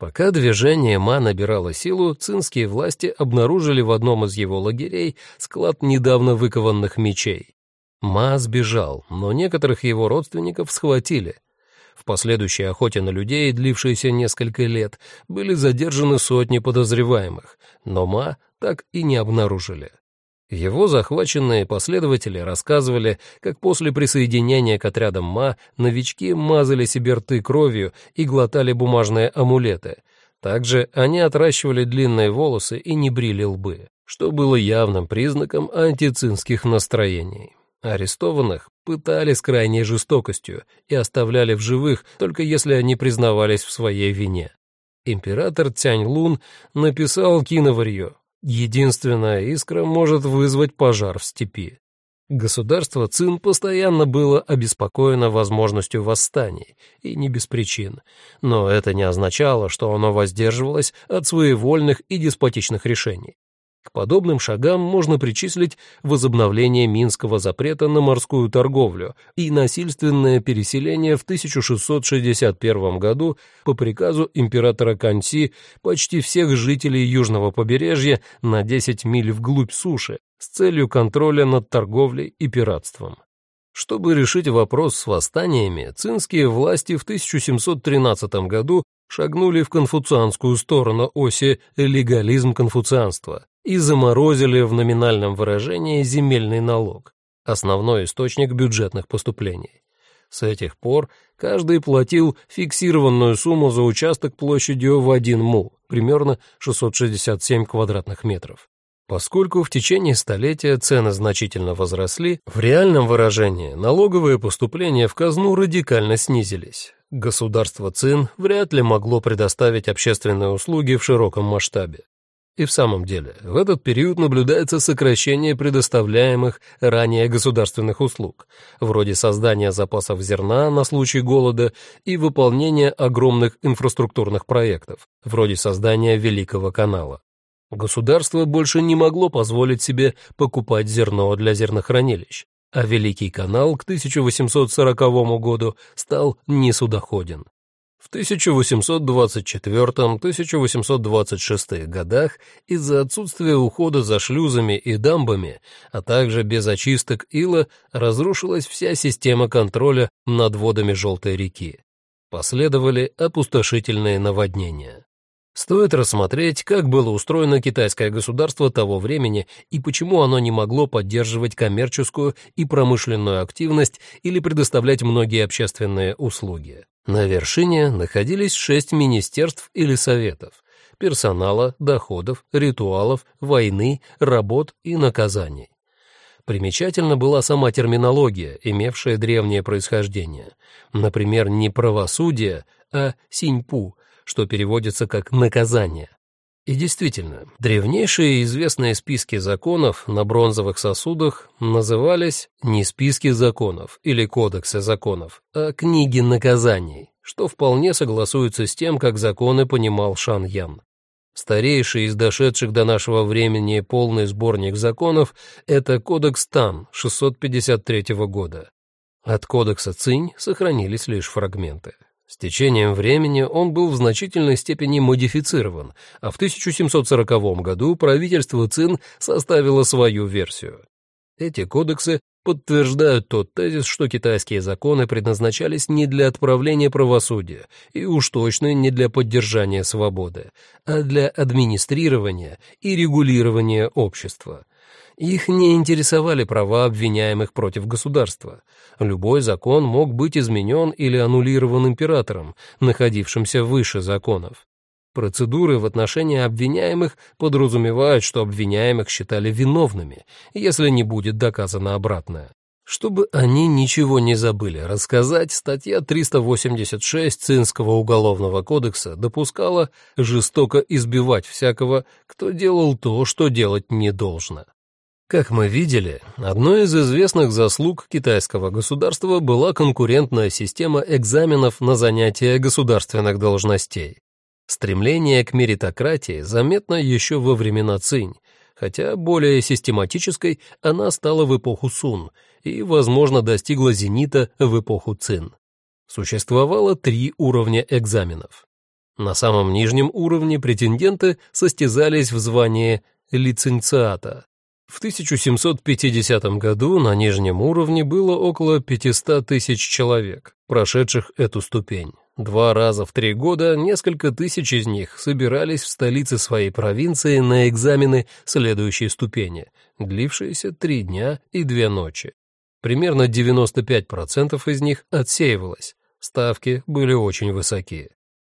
Пока движение Ма набирало силу, цинские власти обнаружили в одном из его лагерей склад недавно выкованных мечей. Ма сбежал, но некоторых его родственников схватили. В последующей охоте на людей, длившейся несколько лет, были задержаны сотни подозреваемых, но Ма так и не обнаружили. Его захваченные последователи рассказывали, как после присоединения к отрядам МА новички мазали себе рты кровью и глотали бумажные амулеты. Также они отращивали длинные волосы и не брили лбы, что было явным признаком антицинских настроений. Арестованных пытали с крайней жестокостью и оставляли в живых, только если они признавались в своей вине. Император Тянь Лун написал киноварье, Единственная искра может вызвать пожар в степи. Государство Цин постоянно было обеспокоено возможностью восстаний, и не без причин, но это не означало, что оно воздерживалось от своевольных и деспотичных решений. К подобным шагам можно причислить возобновление Минского запрета на морскую торговлю и насильственное переселение в 1661 году по приказу императора Канси почти всех жителей южного побережья на 10 миль вглубь суши с целью контроля над торговлей и пиратством. Чтобы решить вопрос с восстаниями, цинские власти в 1713 году шагнули в конфуцианскую сторону оси легализм конфуцианства и заморозили в номинальном выражении земельный налог, основной источник бюджетных поступлений. С этих пор каждый платил фиксированную сумму за участок площадью в один му, примерно 667 квадратных метров. Поскольку в течение столетия цены значительно возросли, в реальном выражении налоговые поступления в казну радикально снизились. Государство Цин вряд ли могло предоставить общественные услуги в широком масштабе. И в самом деле, в этот период наблюдается сокращение предоставляемых ранее государственных услуг, вроде создания запасов зерна на случай голода и выполнения огромных инфраструктурных проектов, вроде создания Великого канала. Государство больше не могло позволить себе покупать зерно для зернохранилищ, а Великий канал к 1840 году стал несудоходен. В 1824-1826 годах из-за отсутствия ухода за шлюзами и дамбами, а также без очисток ила, разрушилась вся система контроля над водами Желтой реки. Последовали опустошительные наводнения. Стоит рассмотреть, как было устроено китайское государство того времени и почему оно не могло поддерживать коммерческую и промышленную активность или предоставлять многие общественные услуги. На вершине находились шесть министерств или советов – персонала, доходов, ритуалов, войны, работ и наказаний. Примечательна была сама терминология, имевшая древнее происхождение. Например, не правосудие, а синьпу, что переводится как «наказание». И действительно, древнейшие известные списки законов на бронзовых сосудах назывались не списки законов или кодексы законов, а книги наказаний, что вполне согласуется с тем, как законы понимал Шан Ян. Старейший из дошедших до нашего времени полный сборник законов — это Кодекс Тан 653 года. От Кодекса Цинь сохранились лишь фрагменты. С течением времени он был в значительной степени модифицирован, а в 1740 году правительство Цин составило свою версию. Эти кодексы подтверждают тот тезис, что китайские законы предназначались не для отправления правосудия и уж точно не для поддержания свободы, а для администрирования и регулирования общества. Их не интересовали права обвиняемых против государства. Любой закон мог быть изменен или аннулирован императором, находившимся выше законов. Процедуры в отношении обвиняемых подразумевают, что обвиняемых считали виновными, если не будет доказано обратное. Чтобы они ничего не забыли рассказать, статья 386 Цинского уголовного кодекса допускала жестоко избивать всякого, кто делал то, что делать не должно. Как мы видели, одной из известных заслуг китайского государства была конкурентная система экзаменов на занятие государственных должностей. Стремление к меритократии заметно еще во времена Цинь, хотя более систематической она стала в эпоху Сун и, возможно, достигла зенита в эпоху Цин. Существовало три уровня экзаменов. На самом нижнем уровне претенденты состязались в звании лиценциата. В 1750 году на нижнем уровне было около 500 тысяч человек, прошедших эту ступень. Два раза в три года несколько тысяч из них собирались в столице своей провинции на экзамены следующей ступени, длившиеся три дня и две ночи. Примерно 95% из них отсеивалось, ставки были очень высокие.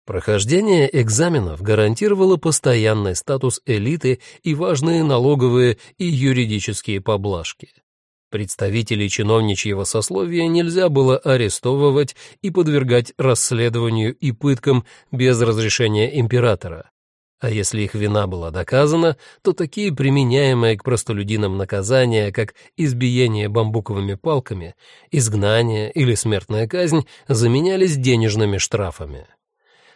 Прохождение экзаменов гарантировало постоянный статус элиты и важные налоговые и юридические поблажки. Представителей чиновничьего сословия нельзя было арестовывать и подвергать расследованию и пыткам без разрешения императора. А если их вина была доказана, то такие применяемые к простолюдинам наказания, как избиение бамбуковыми палками, изгнание или смертная казнь, заменялись денежными штрафами.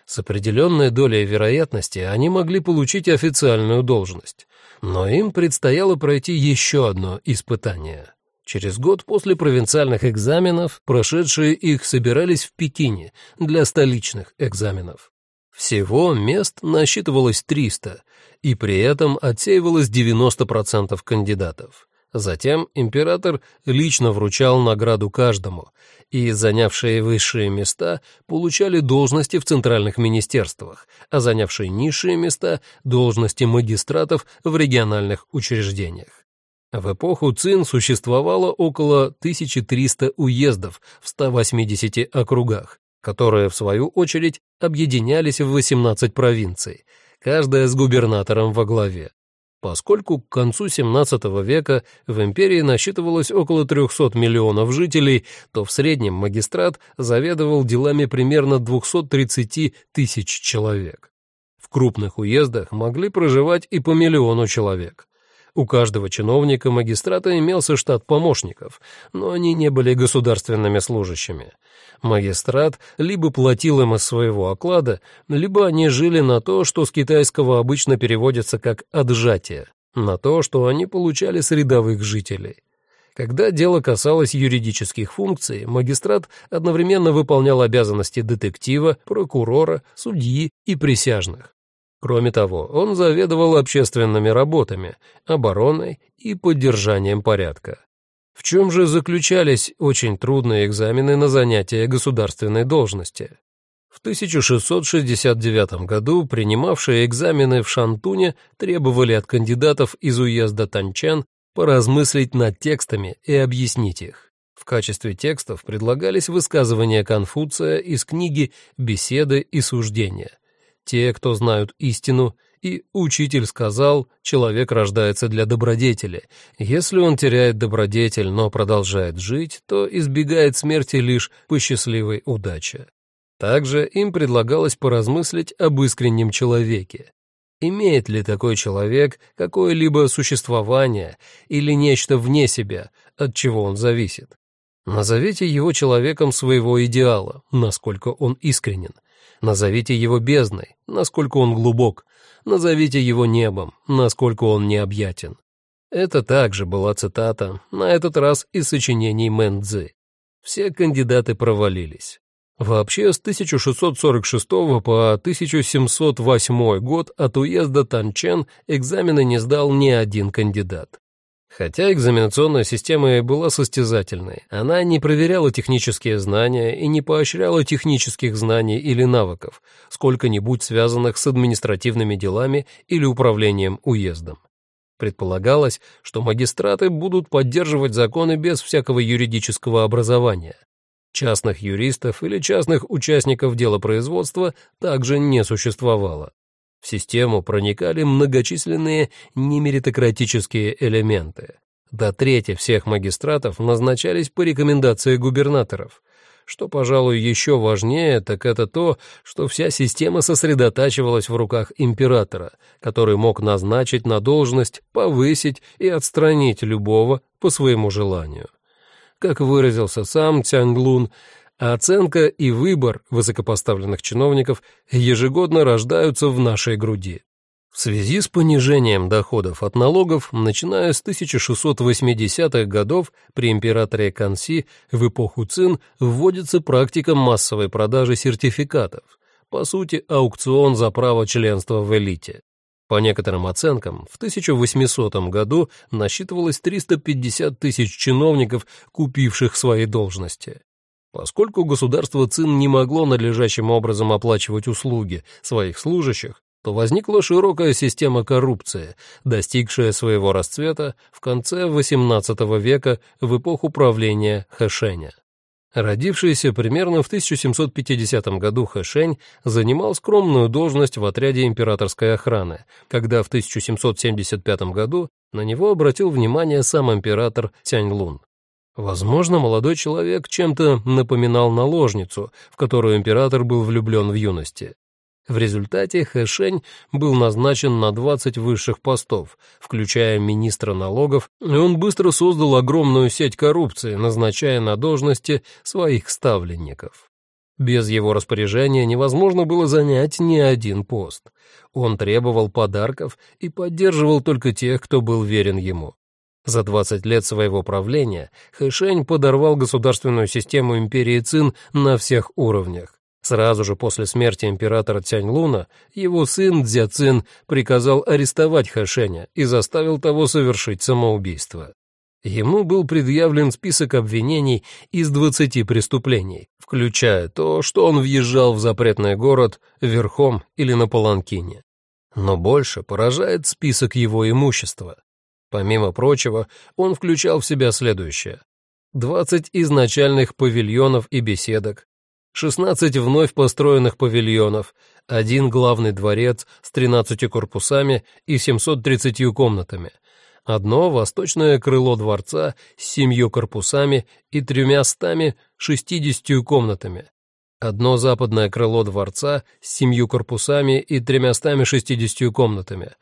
С определенной долей вероятности они могли получить официальную должность, но им предстояло пройти еще одно испытание. Через год после провинциальных экзаменов прошедшие их собирались в Пекине для столичных экзаменов. Всего мест насчитывалось 300, и при этом отсеивалось 90% кандидатов. Затем император лично вручал награду каждому, и занявшие высшие места получали должности в центральных министерствах, а занявшие низшие места – должности магистратов в региональных учреждениях. В эпоху Цин существовало около 1300 уездов в 180 округах, которые, в свою очередь, объединялись в 18 провинций, каждая с губернатором во главе. Поскольку к концу XVII века в империи насчитывалось около 300 миллионов жителей, то в среднем магистрат заведовал делами примерно 230 тысяч человек. В крупных уездах могли проживать и по миллиону человек. У каждого чиновника магистрата имелся штат помощников, но они не были государственными служащими. Магистрат либо платил им из своего оклада, либо они жили на то, что с китайского обычно переводится как «отжатие», на то, что они получали с рядовых жителей. Когда дело касалось юридических функций, магистрат одновременно выполнял обязанности детектива, прокурора, судьи и присяжных. Кроме того, он заведовал общественными работами, обороной и поддержанием порядка. В чем же заключались очень трудные экзамены на занятие государственной должности? В 1669 году принимавшие экзамены в Шантуне требовали от кандидатов из уезда Танчан поразмыслить над текстами и объяснить их. В качестве текстов предлагались высказывания Конфуция из книги «Беседы и суждения», те, кто знают истину, и учитель сказал, человек рождается для добродетели. Если он теряет добродетель, но продолжает жить, то избегает смерти лишь по счастливой удаче. Также им предлагалось поразмыслить об искреннем человеке. Имеет ли такой человек какое-либо существование или нечто вне себя, от чего он зависит? Назовите его человеком своего идеала, насколько он искренен. Назовите его бездной, насколько он глубок. Назовите его небом, насколько он необъятен. Это также была цитата, на этот раз из сочинений Мэн Цзы. Все кандидаты провалились. Вообще, с 1646 по 1708 год от уезда Танчен экзамены не сдал ни один кандидат. Хотя экзаменационная система и была состязательной, она не проверяла технические знания и не поощряла технических знаний или навыков, сколько-нибудь связанных с административными делами или управлением уездом. Предполагалось, что магистраты будут поддерживать законы без всякого юридического образования. Частных юристов или частных участников делопроизводства также не существовало. В систему проникали многочисленные немеритократические элементы. До трети всех магистратов назначались по рекомендации губернаторов. Что, пожалуй, еще важнее, так это то, что вся система сосредотачивалась в руках императора, который мог назначить на должность, повысить и отстранить любого по своему желанию. Как выразился сам Цянглун, а оценка и выбор высокопоставленных чиновников ежегодно рождаются в нашей груди. В связи с понижением доходов от налогов, начиная с 1680-х годов при императоре Канси в эпоху Цин вводится практика массовой продажи сертификатов, по сути, аукцион за право членства в элите. По некоторым оценкам, в 1800 году насчитывалось 350 тысяч чиновников, купивших свои должности. Поскольку государство ЦИН не могло надлежащим образом оплачивать услуги своих служащих, то возникла широкая система коррупции, достигшая своего расцвета в конце XVIII века в эпоху правления Хэшэня. Родившийся примерно в 1750 году Хэшень занимал скромную должность в отряде императорской охраны, когда в 1775 году на него обратил внимание сам император Тяньлун. Возможно, молодой человек чем-то напоминал наложницу, в которую император был влюблен в юности. В результате Хэшень был назначен на 20 высших постов, включая министра налогов, и он быстро создал огромную сеть коррупции, назначая на должности своих ставленников. Без его распоряжения невозможно было занять ни один пост. Он требовал подарков и поддерживал только тех, кто был верен ему. За 20 лет своего правления Хэшень подорвал государственную систему империи Цин на всех уровнях. Сразу же после смерти императора Тяньлуна его сын Дзяцин приказал арестовать Хэшэня и заставил того совершить самоубийство. Ему был предъявлен список обвинений из 20 преступлений, включая то, что он въезжал в запретный город верхом или на паланкине. Но больше поражает список его имущества. Помимо прочего, он включал в себя следующее. 20 изначальных павильонов и беседок, 16 вновь построенных павильонов, один главный дворец с 13 корпусами и 730 комнатами, одно восточное крыло дворца с семью корпусами и тремя стами 60 комнатами, одно западное крыло дворца с семью корпусами и тремястами шестидесятью комнатами,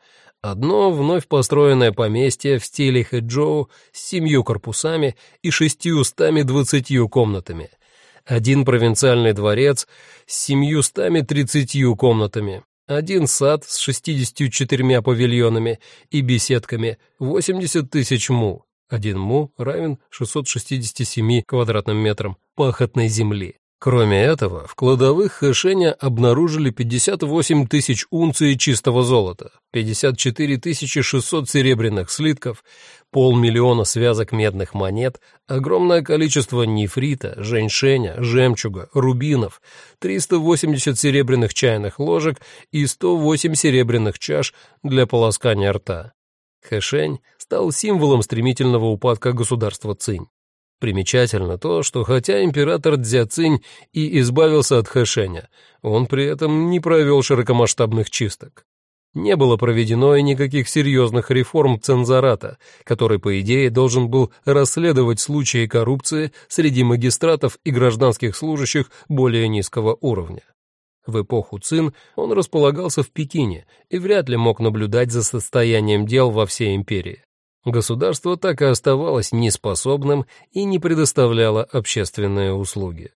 одно вновь построенное поместье в стиле Хэджоу с семью корпусами и шестьюстами двадцатью комнатами — один провинциальный дворец с семьюстами тридцатью комнатами, один сад с шестьдесят четырьмя павильонами и беседками, восемьдесят тысяч му. Один му равен 667 квадратным метрам пахотной земли. Кроме этого, в кладовых Хэшеня обнаружили 58 тысяч унций чистого золота, 54 600 серебряных слитков, полмиллиона связок медных монет, огромное количество нефрита, женьшеня, жемчуга, рубинов, 380 серебряных чайных ложек и 108 серебряных чаш для полоскания рта. Хэшень стал символом стремительного упадка государства Цинь. Примечательно то, что хотя император Дзяцинь и избавился от Хэшэня, он при этом не провел широкомасштабных чисток. Не было проведено и никаких серьезных реформ цензората, который, по идее, должен был расследовать случаи коррупции среди магистратов и гражданских служащих более низкого уровня. В эпоху Цин он располагался в Пекине и вряд ли мог наблюдать за состоянием дел во всей империи. Государство так и оставалось неспособным и не предоставляло общественные услуги.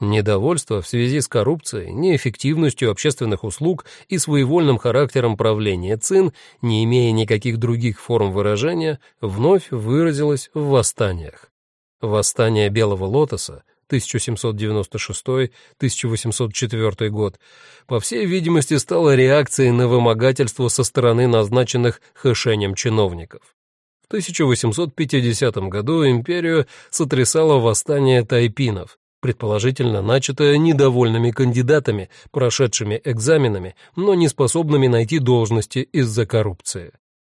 Недовольство в связи с коррупцией, неэффективностью общественных услуг и своевольным характером правления ЦИН, не имея никаких других форм выражения, вновь выразилось в восстаниях. Восстание Белого Лотоса 1796-1804 год, по всей видимости, стало реакцией на вымогательство со стороны назначенных хэшенем чиновников. 1850 году империю сотрясало восстание тайпинов, предположительно начатое недовольными кандидатами, прошедшими экзаменами, но не способными найти должности из-за коррупции.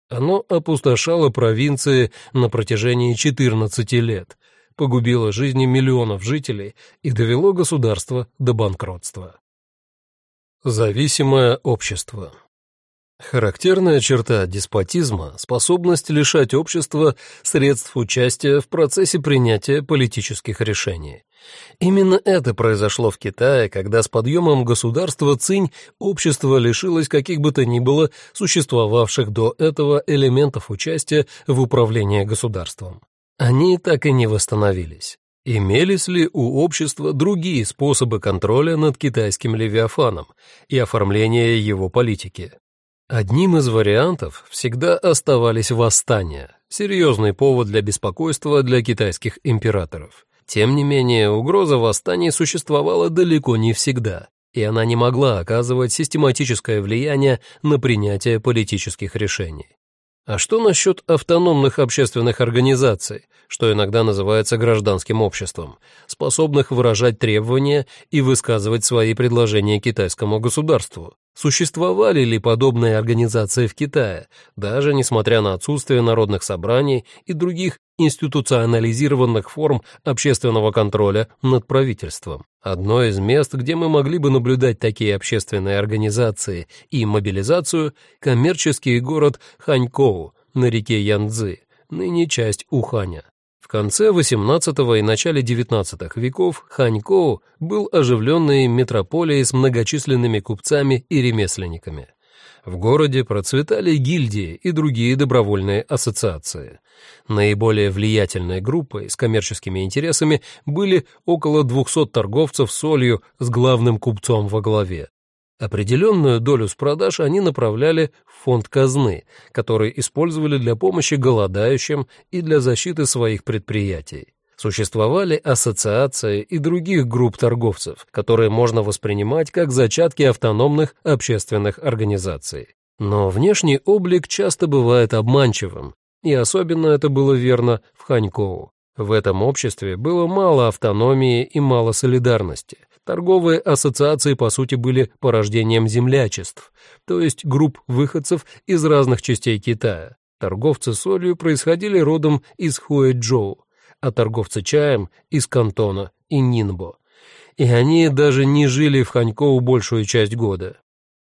Оно опустошало провинции на протяжении 14 лет, погубило жизни миллионов жителей и довело государство до банкротства. Зависимое общество Характерная черта деспотизма – способность лишать общества средств участия в процессе принятия политических решений. Именно это произошло в Китае, когда с подъемом государства Цинь общество лишилось каких бы то ни было существовавших до этого элементов участия в управлении государством. Они так и не восстановились. Имелись ли у общества другие способы контроля над китайским левиафаном и оформления его политики? Одним из вариантов всегда оставались восстания, серьезный повод для беспокойства для китайских императоров. Тем не менее, угроза восстаний существовала далеко не всегда. и она не могла оказывать систематическое влияние на принятие политических решений. А что насчет автономных общественных организаций, что иногда называется гражданским обществом, способных выражать требования и высказывать свои предложения китайскому государству? Существовали ли подобные организации в Китае, даже несмотря на отсутствие народных собраний и других институционализированных форм общественного контроля над правительством? Одно из мест, где мы могли бы наблюдать такие общественные организации и мобилизацию, коммерческий город Ханькоу на реке Янцзы, ныне часть Уханя. Конце XVIII и начале XIX веков Ханькоу был оживленной метрополией с многочисленными купцами и ремесленниками. В городе процветали гильдии и другие добровольные ассоциации. Наиболее влиятельной группой с коммерческими интересами были около 200 торговцев солью с главным купцом во главе. Определенную долю с продаж они направляли в фонд казны, который использовали для помощи голодающим и для защиты своих предприятий. Существовали ассоциации и других групп торговцев, которые можно воспринимать как зачатки автономных общественных организаций. Но внешний облик часто бывает обманчивым, и особенно это было верно в Ханькоу. В этом обществе было мало автономии и мало солидарности. Торговые ассоциации, по сути, были порождением землячеств, то есть групп выходцев из разных частей Китая. Торговцы солью происходили родом из Хуэджоу, а торговцы чаем — из Кантона и Нинбо. И они даже не жили в Ханькоу большую часть года.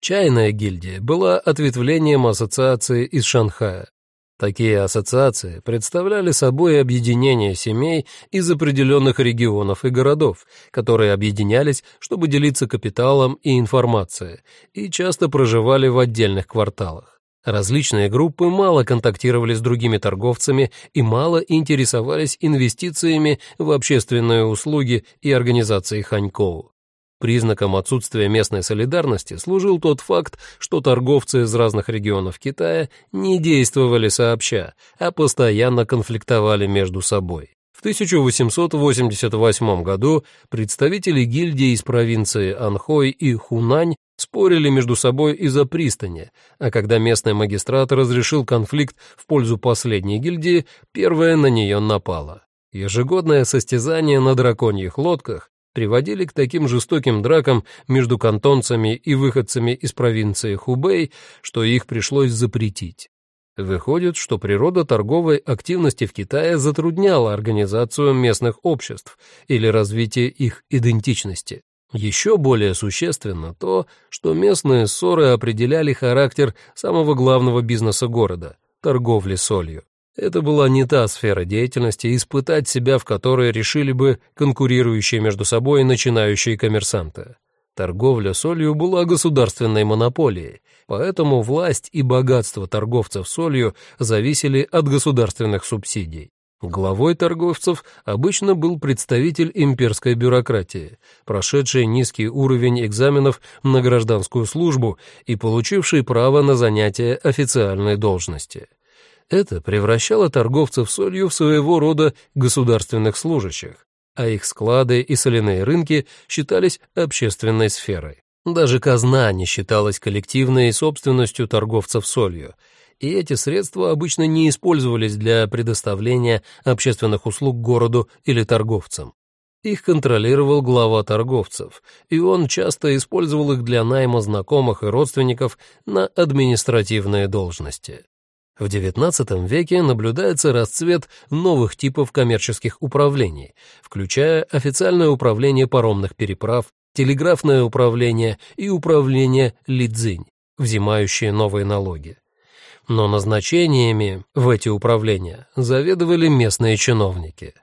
Чайная гильдия была ответвлением ассоциации из Шанхая. Такие ассоциации представляли собой объединение семей из определенных регионов и городов, которые объединялись, чтобы делиться капиталом и информацией, и часто проживали в отдельных кварталах. Различные группы мало контактировали с другими торговцами и мало интересовались инвестициями в общественные услуги и организации Ханькоу. Признаком отсутствия местной солидарности служил тот факт, что торговцы из разных регионов Китая не действовали сообща, а постоянно конфликтовали между собой. В 1888 году представители гильдии из провинции Анхой и Хунань спорили между собой из-за пристани, а когда местный магистрат разрешил конфликт в пользу последней гильдии, первая на нее напала. Ежегодное состязание на драконьих лодках приводили к таким жестоким дракам между кантонцами и выходцами из провинции Хубэй, что их пришлось запретить. Выходит, что природа торговой активности в Китае затрудняла организацию местных обществ или развитие их идентичности. Еще более существенно то, что местные ссоры определяли характер самого главного бизнеса города – торговли солью. Это была не та сфера деятельности, испытать себя в которой решили бы конкурирующие между собой начинающие коммерсанты. Торговля солью была государственной монополией, поэтому власть и богатство торговцев солью зависели от государственных субсидий. Главой торговцев обычно был представитель имперской бюрократии, прошедший низкий уровень экзаменов на гражданскую службу и получивший право на занятие официальной должности. Это превращало торговцев солью в своего рода государственных служащих, а их склады и соляные рынки считались общественной сферой. Даже казна не считалась коллективной собственностью торговцев солью, и эти средства обычно не использовались для предоставления общественных услуг городу или торговцам. Их контролировал глава торговцев, и он часто использовал их для найма знакомых и родственников на административные должности. В XIX веке наблюдается расцвет новых типов коммерческих управлений, включая официальное управление паромных переправ, телеграфное управление и управление лидзинь, взимающие новые налоги. Но назначениями в эти управления заведовали местные чиновники.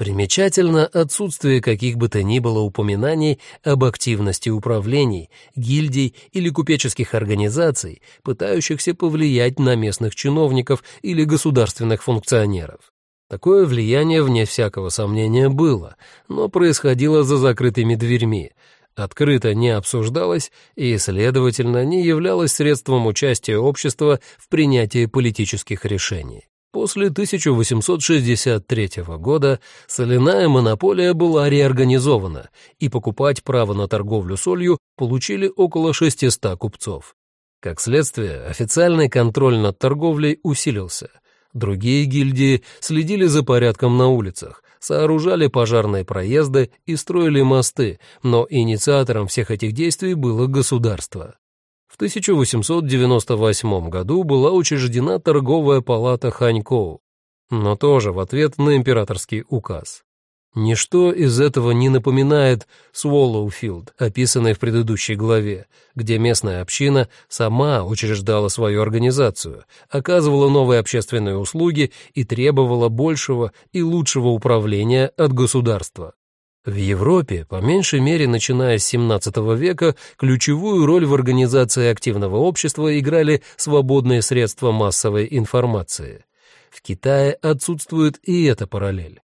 Примечательно отсутствие каких бы то ни было упоминаний об активности управлений, гильдий или купеческих организаций, пытающихся повлиять на местных чиновников или государственных функционеров. Такое влияние, вне всякого сомнения, было, но происходило за закрытыми дверьми, открыто не обсуждалось и, следовательно, не являлось средством участия общества в принятии политических решений. После 1863 года соляная монополия была реорганизована, и покупать право на торговлю солью получили около 600 купцов. Как следствие, официальный контроль над торговлей усилился. Другие гильдии следили за порядком на улицах, сооружали пожарные проезды и строили мосты, но инициатором всех этих действий было государство. В 1898 году была учреждена торговая палата Ханькоу, но тоже в ответ на императорский указ. Ничто из этого не напоминает Своллоуфилд, описанный в предыдущей главе, где местная община сама учреждала свою организацию, оказывала новые общественные услуги и требовала большего и лучшего управления от государства. В Европе, по меньшей мере начиная с XVII века, ключевую роль в организации активного общества играли свободные средства массовой информации. В Китае отсутствует и эта параллель.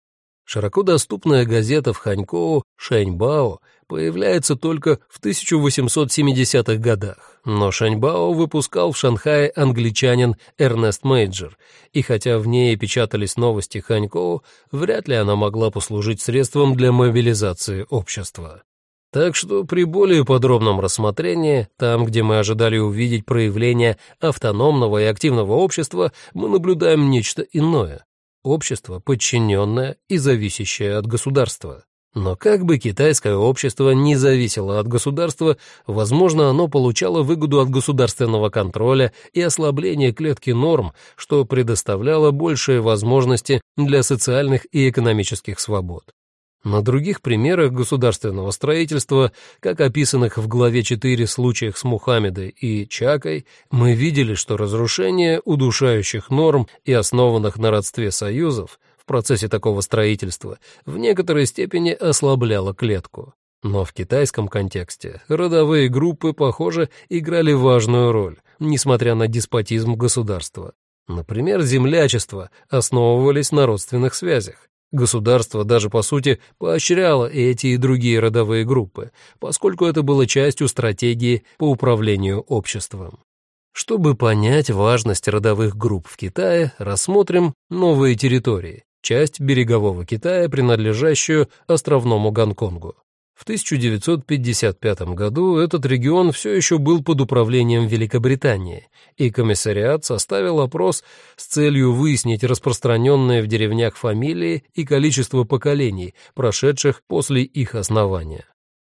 Широко доступная газета в Ханькоу «Шэньбао» появляется только в 1870-х годах, но Шэньбао выпускал в Шанхае англичанин Эрнест Мейджер, и хотя в ней печатались новости Ханькоу, вряд ли она могла послужить средством для мобилизации общества. Так что при более подробном рассмотрении, там, где мы ожидали увидеть проявление автономного и активного общества, мы наблюдаем нечто иное общество, подчиненное и зависящее от государства. Но как бы китайское общество не зависело от государства, возможно, оно получало выгоду от государственного контроля и ослабления клетки норм, что предоставляло большие возможности для социальных и экономических свобод. На других примерах государственного строительства, как описанных в главе 4 случаях с Мухаммедой и Чакой, мы видели, что разрушение удушающих норм и основанных на родстве союзов в процессе такого строительства в некоторой степени ослабляло клетку. Но в китайском контексте родовые группы, похоже, играли важную роль, несмотря на деспотизм государства. Например, землячество основывались на родственных связях. Государство даже, по сути, поощряло эти и другие родовые группы, поскольку это было частью стратегии по управлению обществом. Чтобы понять важность родовых групп в Китае, рассмотрим новые территории, часть берегового Китая, принадлежащую островному Гонконгу. В 1955 году этот регион все еще был под управлением Великобритании, и комиссариат составил опрос с целью выяснить распространенные в деревнях фамилии и количество поколений, прошедших после их основания.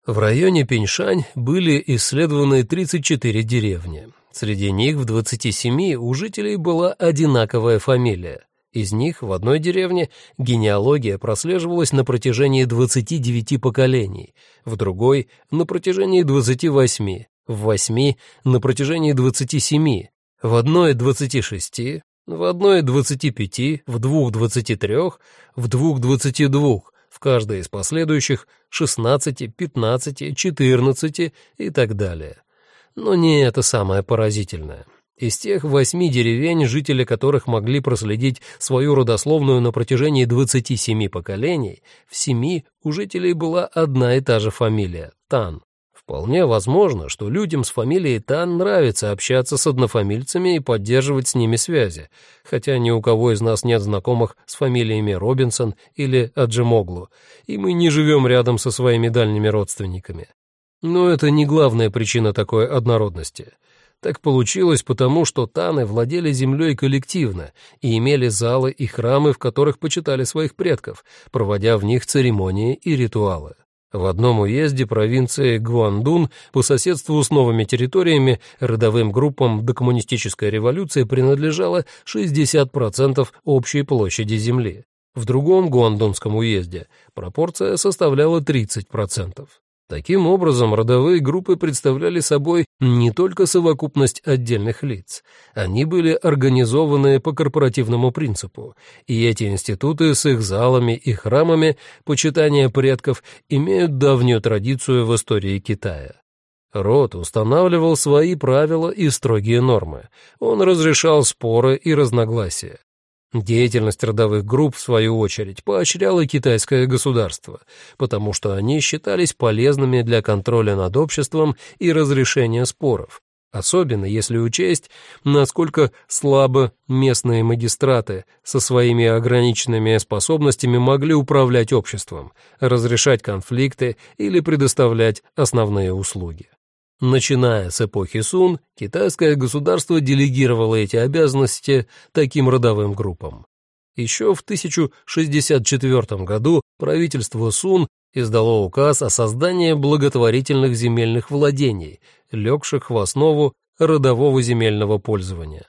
В районе Пиньшань были исследованы 34 деревни. Среди них в 27 у жителей была одинаковая фамилия. Из них в одной деревне генеалогия прослеживалась на протяжении 29 поколений, в другой — на протяжении 28, в восьми — на протяжении 27, в одной — 26, в одной — 25, в двух — 23, в двух — 22, в каждой из последующих — 16, 15, 14 и так далее. Но не это самое поразительное. Из тех восьми деревень, жители которых могли проследить свою родословную на протяжении 27 поколений, в семи у жителей была одна и та же фамилия — Тан. Вполне возможно, что людям с фамилией Тан нравится общаться с однофамильцами и поддерживать с ними связи, хотя ни у кого из нас нет знакомых с фамилиями Робинсон или Аджимоглу, и мы не живем рядом со своими дальними родственниками. Но это не главная причина такой однородности — так получилось потому, что таны владели землей коллективно и имели залы и храмы, в которых почитали своих предков, проводя в них церемонии и ритуалы. В одном уезде провинции Гуандун по соседству с новыми территориями родовым группам до коммунистической революции принадлежало 60% общей площади земли. В другом Гуандунском уезде пропорция составляла 30%. Таким образом, родовые группы представляли собой не только совокупность отдельных лиц, они были организованы по корпоративному принципу, и эти институты с их залами и храмами почитания предков имеют давнюю традицию в истории Китая. Род устанавливал свои правила и строгие нормы, он разрешал споры и разногласия. Деятельность родовых групп, в свою очередь, поощряло китайское государство, потому что они считались полезными для контроля над обществом и разрешения споров, Особенно если учесть, насколько слабо местные магистраты со своими ограниченными способностями могли управлять обществом, разрешать конфликты или предоставлять основные услуги. Начиная с эпохи Сун, китайское государство делегировало эти обязанности таким родовым группам. Еще в 1064 году правительство Сун издало указ о создании благотворительных земельных владений, легших в основу родового земельного пользования.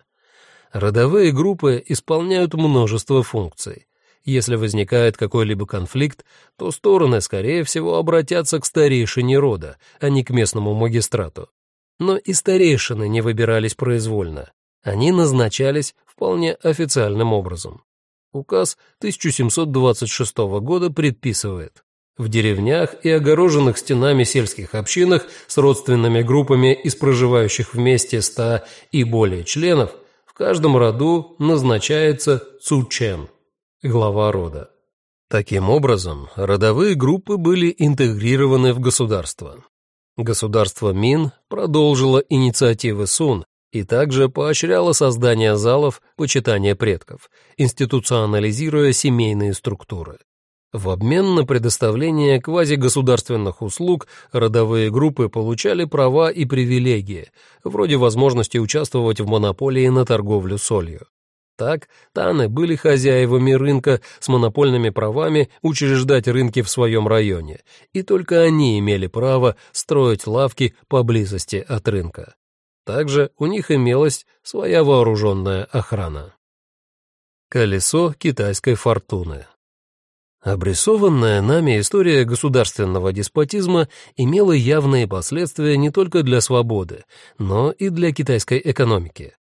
Родовые группы исполняют множество функций. Если возникает какой-либо конфликт, то стороны, скорее всего, обратятся к старейшине рода, а не к местному магистрату. Но и старейшины не выбирались произвольно. Они назначались вполне официальным образом. Указ 1726 года предписывает в деревнях и огороженных стенами сельских общинах с родственными группами из проживающих вместе ста и более членов в каждом роду назначается цучен, глава рода. Таким образом, родовые группы были интегрированы в государство. Государство Мин продолжило инициативы Сун и также поощряла создание залов почитания предков, институционализируя семейные структуры. В обмен на предоставление квазигосударственных услуг родовые группы получали права и привилегии, вроде возможности участвовать в монополии на торговлю солью. Так, таны были хозяевами рынка с монопольными правами учреждать рынки в своем районе, и только они имели право строить лавки поблизости от рынка. Также у них имелась своя вооруженная охрана. Колесо китайской фортуны Обрисованная нами история государственного деспотизма имела явные последствия не только для свободы, но и для китайской экономики.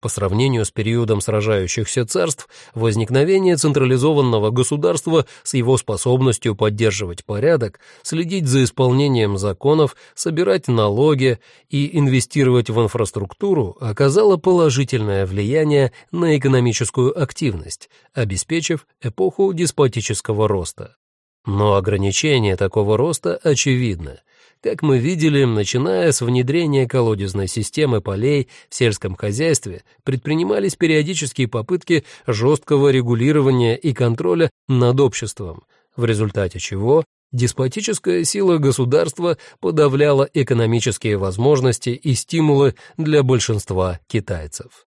По сравнению с периодом сражающихся царств, возникновение централизованного государства с его способностью поддерживать порядок, следить за исполнением законов, собирать налоги и инвестировать в инфраструктуру оказало положительное влияние на экономическую активность, обеспечив эпоху деспотического роста. Но ограничение такого роста очевидно. Как мы видели, начиная с внедрения колодезной системы полей в сельском хозяйстве, предпринимались периодические попытки жесткого регулирования и контроля над обществом, в результате чего деспотическая сила государства подавляла экономические возможности и стимулы для большинства китайцев.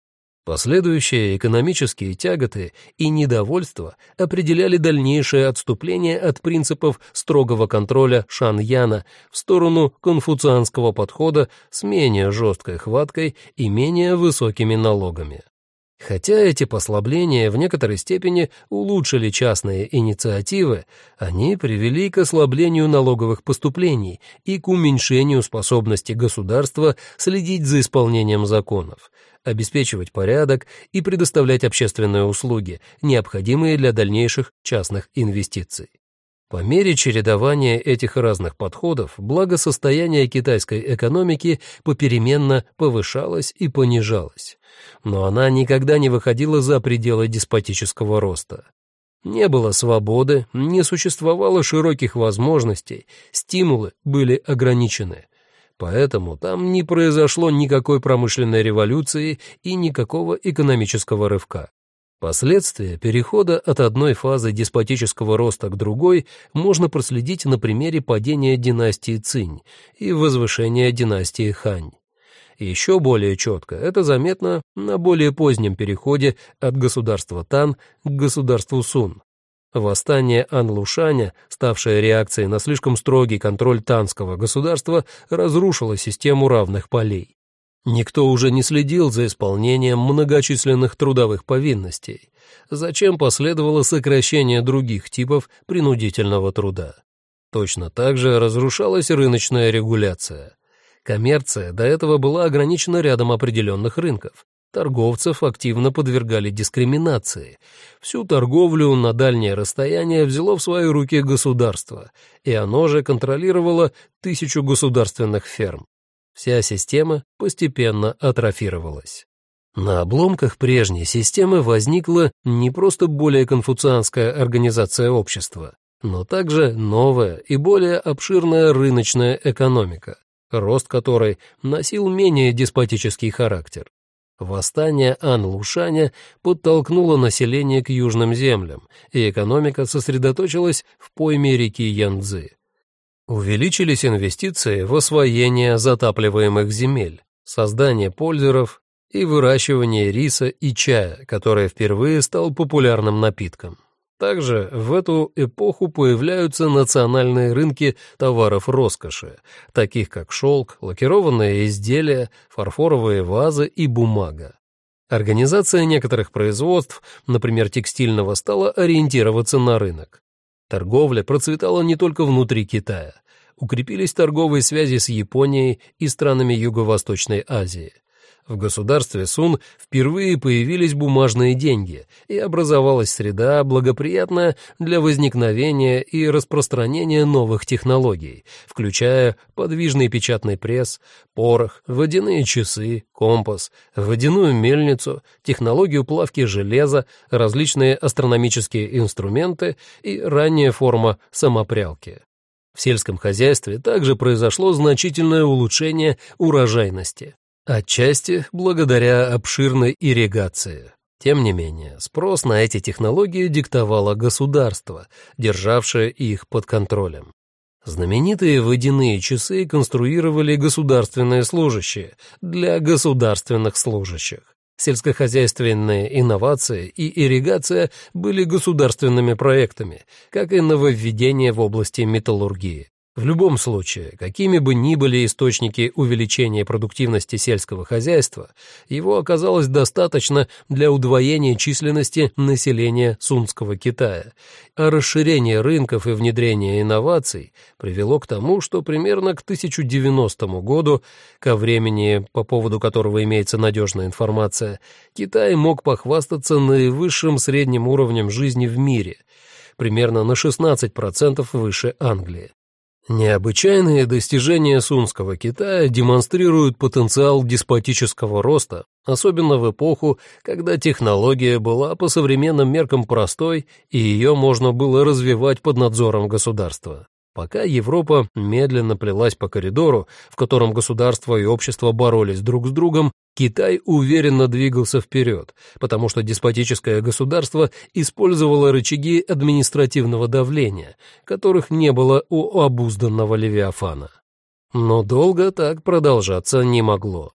Последующие экономические тяготы и недовольство определяли дальнейшее отступление от принципов строгого контроля Шаньяна в сторону конфуцианского подхода с менее жесткой хваткой и менее высокими налогами. Хотя эти послабления в некоторой степени улучшили частные инициативы, они привели к ослаблению налоговых поступлений и к уменьшению способности государства следить за исполнением законов, обеспечивать порядок и предоставлять общественные услуги, необходимые для дальнейших частных инвестиций. По мере чередования этих разных подходов благосостояние китайской экономики попеременно повышалось и понижалось, но она никогда не выходила за пределы деспотического роста. Не было свободы, не существовало широких возможностей, стимулы были ограничены. Поэтому там не произошло никакой промышленной революции и никакого экономического рывка. Последствия перехода от одной фазы деспотического роста к другой можно проследить на примере падения династии Цинь и возвышения династии Хань. Еще более четко это заметно на более позднем переходе от государства Тан к государству Сун. Восстание Анлушаня, ставшее реакцией на слишком строгий контроль танского государства, разрушило систему равных полей. Никто уже не следил за исполнением многочисленных трудовых повинностей, зачем последовало сокращение других типов принудительного труда. Точно так же разрушалась рыночная регуляция. Коммерция до этого была ограничена рядом определенных рынков, Торговцев активно подвергали дискриминации. Всю торговлю на дальнее расстояние взяло в свои руки государство, и оно же контролировало тысячу государственных ферм. Вся система постепенно атрофировалась. На обломках прежней системы возникла не просто более конфуцианская организация общества, но также новая и более обширная рыночная экономика. рост которой носил менее деспотический характер. Восстание Ан-Лушаня подтолкнуло население к южным землям, и экономика сосредоточилась в пойме реки Янцзы. Увеличились инвестиции в освоение затапливаемых земель, создание пользеров и выращивание риса и чая, который впервые стал популярным напитком. Также в эту эпоху появляются национальные рынки товаров роскоши, таких как шелк, лакированные изделия, фарфоровые вазы и бумага. Организация некоторых производств, например, текстильного, стала ориентироваться на рынок. Торговля процветала не только внутри Китая. Укрепились торговые связи с Японией и странами Юго-Восточной Азии. В государстве Сун впервые появились бумажные деньги, и образовалась среда, благоприятная для возникновения и распространения новых технологий, включая подвижный печатный пресс, порох, водяные часы, компас, водяную мельницу, технологию плавки железа, различные астрономические инструменты и ранняя форма самопрялки. В сельском хозяйстве также произошло значительное улучшение урожайности. Отчасти благодаря обширной ирригации. Тем не менее, спрос на эти технологии диктовало государство, державшее их под контролем. Знаменитые водяные часы конструировали государственные служащие для государственных служащих. Сельскохозяйственные инновации и ирригация были государственными проектами, как и нововведения в области металлургии. В любом случае, какими бы ни были источники увеличения продуктивности сельского хозяйства, его оказалось достаточно для удвоения численности населения Сунского Китая, а расширение рынков и внедрение инноваций привело к тому, что примерно к 1090 году, ко времени, по поводу которого имеется надежная информация, Китай мог похвастаться наивысшим средним уровнем жизни в мире, примерно на 16% выше Англии. Необычайные достижения Сунского Китая демонстрируют потенциал деспотического роста, особенно в эпоху, когда технология была по современным меркам простой и ее можно было развивать под надзором государства. Пока Европа медленно плелась по коридору, в котором государство и общество боролись друг с другом, Китай уверенно двигался вперед, потому что деспотическое государство использовало рычаги административного давления, которых не было у обузданного Левиафана. Но долго так продолжаться не могло.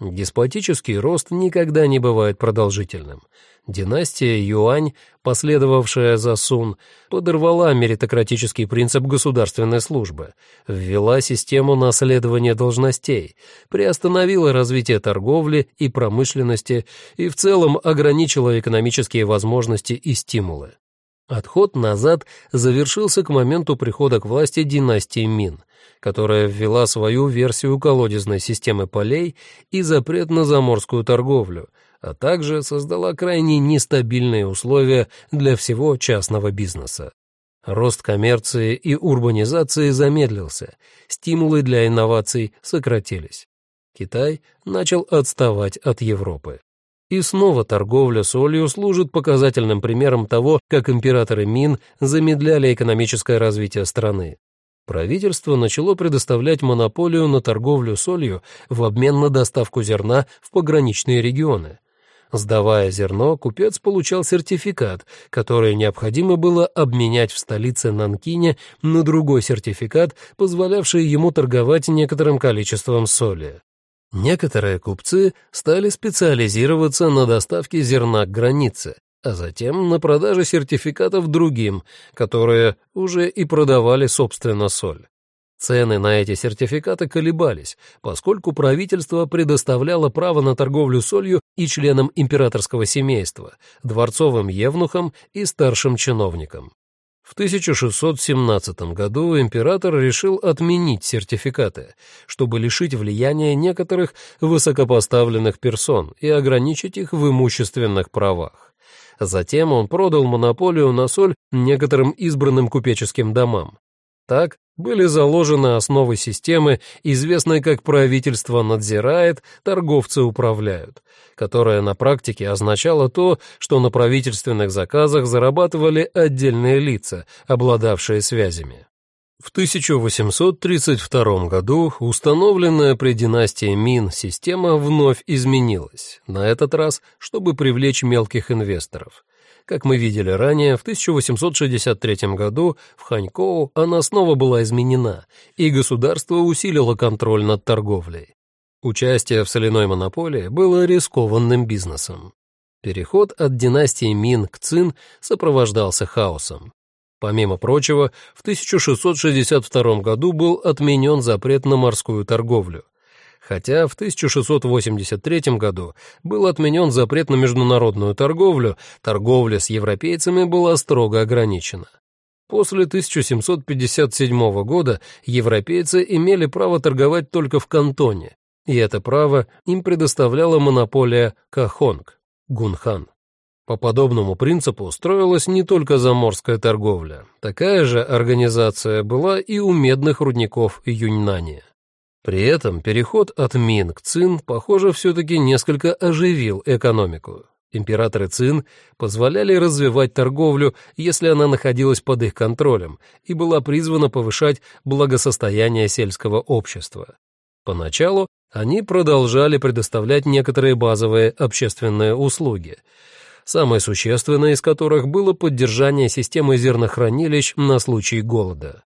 Деспотический рост никогда не бывает продолжительным. Династия Юань, последовавшая за Сун, подорвала меритократический принцип государственной службы, ввела систему наследования должностей, приостановила развитие торговли и промышленности и в целом ограничила экономические возможности и стимулы. Отход назад завершился к моменту прихода к власти династии Мин, которая ввела свою версию колодезной системы полей и запрет на заморскую торговлю, а также создала крайне нестабильные условия для всего частного бизнеса. Рост коммерции и урбанизации замедлился, стимулы для инноваций сократились. Китай начал отставать от Европы. И снова торговля солью служит показательным примером того, как императоры Мин замедляли экономическое развитие страны. Правительство начало предоставлять монополию на торговлю солью в обмен на доставку зерна в пограничные регионы. Сдавая зерно, купец получал сертификат, который необходимо было обменять в столице Нанкине на другой сертификат, позволявший ему торговать некоторым количеством соли. Некоторые купцы стали специализироваться на доставке зерна к границе, а затем на продаже сертификатов другим, которые уже и продавали, собственно, соль. Цены на эти сертификаты колебались, поскольку правительство предоставляло право на торговлю солью и членам императорского семейства, дворцовым евнухам и старшим чиновникам. В 1617 году император решил отменить сертификаты, чтобы лишить влияния некоторых высокопоставленных персон и ограничить их в имущественных правах. Затем он продал монополию на соль некоторым избранным купеческим домам. Так были заложены основы системы, известной как правительство надзирает, торговцы управляют, которая на практике означала то, что на правительственных заказах зарабатывали отдельные лица, обладавшие связями. В 1832 году установленная при династии Мин система вновь изменилась, на этот раз, чтобы привлечь мелких инвесторов. Как мы видели ранее, в 1863 году в Ханькоу она снова была изменена, и государство усилило контроль над торговлей. Участие в соляной монополии было рискованным бизнесом. Переход от династии Мин к Цин сопровождался хаосом. Помимо прочего, в 1662 году был отменен запрет на морскую торговлю, хотя в 1683 году был отменен запрет на международную торговлю, торговля с европейцами была строго ограничена. После 1757 года европейцы имели право торговать только в кантоне, и это право им предоставляла монополия Кахонг, Гунхан. По подобному принципу строилась не только заморская торговля. Такая же организация была и у медных рудников Юньнани. При этом переход от Мин к Цин, похоже, все-таки несколько оживил экономику. Императоры Цин позволяли развивать торговлю, если она находилась под их контролем и была призвана повышать благосостояние сельского общества. Поначалу они продолжали предоставлять некоторые базовые общественные услуги – самое существенное из которых было поддержание системы зернохранилищ на случай голода.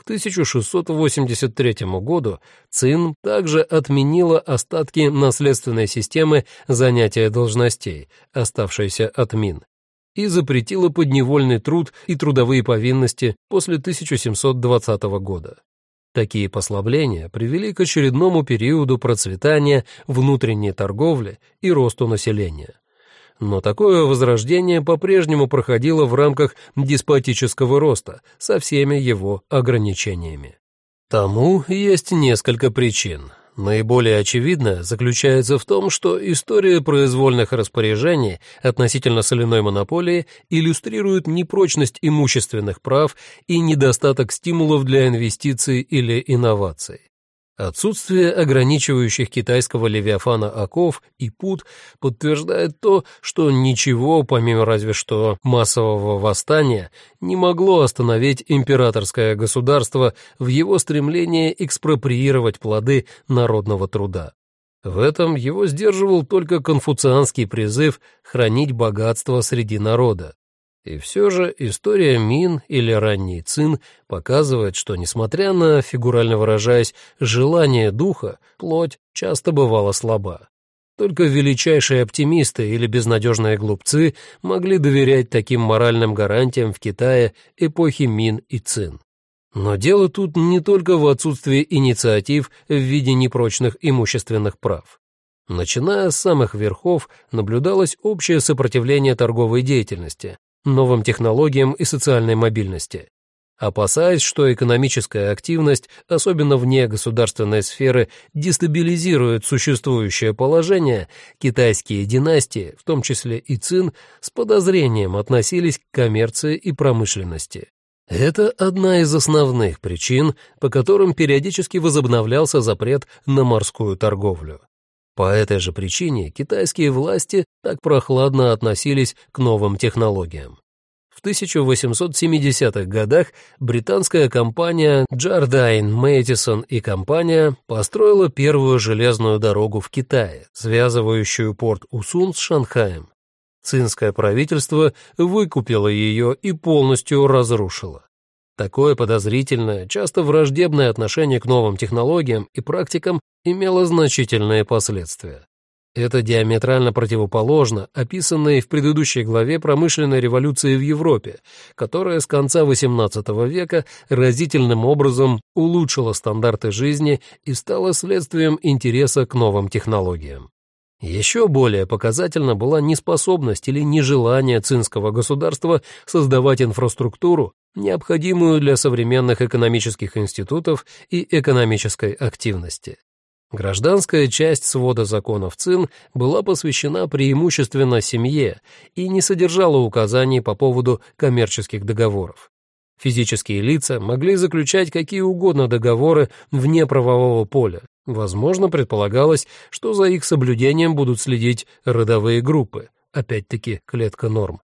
К 1683 году ЦИН также отменила остатки наследственной системы занятия должностей, оставшиеся от Мин, и запретила подневольный труд и трудовые повинности после 1720 года. Такие послабления привели к очередному периоду процветания внутренней торговли и росту населения. Но такое возрождение по-прежнему проходило в рамках деспотического роста со всеми его ограничениями. Тому есть несколько причин. Наиболее очевидное заключается в том, что история произвольных распоряжений относительно соляной монополии иллюстрирует непрочность имущественных прав и недостаток стимулов для инвестиций или инноваций. Отсутствие ограничивающих китайского левиафана оков и пут подтверждает то, что ничего, помимо разве что массового восстания, не могло остановить императорское государство в его стремлении экспроприировать плоды народного труда. В этом его сдерживал только конфуцианский призыв хранить богатство среди народа. И все же история Мин или ранний Цин показывает, что, несмотря на, фигурально выражаясь, желание духа, плоть часто бывала слаба. Только величайшие оптимисты или безнадежные глупцы могли доверять таким моральным гарантиям в Китае эпохи Мин и Цин. Но дело тут не только в отсутствии инициатив в виде непрочных имущественных прав. Начиная с самых верхов, наблюдалось общее сопротивление торговой деятельности, новым технологиям и социальной мобильности. Опасаясь, что экономическая активность, особенно вне государственной сферы, дестабилизирует существующее положение, китайские династии, в том числе и Цин, с подозрением относились к коммерции и промышленности. Это одна из основных причин, по которым периодически возобновлялся запрет на морскую торговлю. По этой же причине китайские власти так прохладно относились к новым технологиям. В 1870-х годах британская компания Jardine, Matheson и компания построила первую железную дорогу в Китае, связывающую порт Усун с Шанхаем. Цинское правительство выкупило ее и полностью разрушило. Такое подозрительное, часто враждебное отношение к новым технологиям и практикам имело значительные последствия. Это диаметрально противоположно описанной в предыдущей главе промышленной революции в Европе, которая с конца XVIII века разительным образом улучшила стандарты жизни и стала следствием интереса к новым технологиям. Еще более показательна была неспособность или нежелание цинского государства создавать инфраструктуру, необходимую для современных экономических институтов и экономической активности. Гражданская часть свода законов ЦИН была посвящена преимущественно семье и не содержала указаний по поводу коммерческих договоров. Физические лица могли заключать какие угодно договоры вне правового поля. Возможно, предполагалось, что за их соблюдением будут следить родовые группы, опять-таки клетка норм.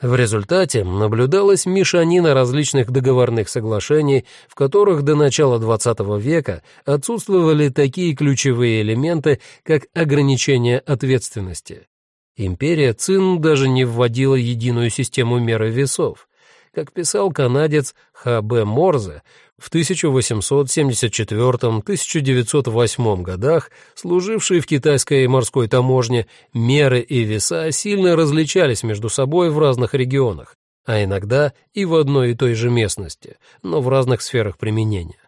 В результате наблюдалась мешанина различных договорных соглашений, в которых до начала XX века отсутствовали такие ключевые элементы, как ограничение ответственности. Империя Цин даже не вводила единую систему меры весов. Как писал канадец Х.Б. Морзе, в 1874-1908 годах, служившие в китайской морской таможне, меры и веса сильно различались между собой в разных регионах, а иногда и в одной и той же местности, но в разных сферах применения.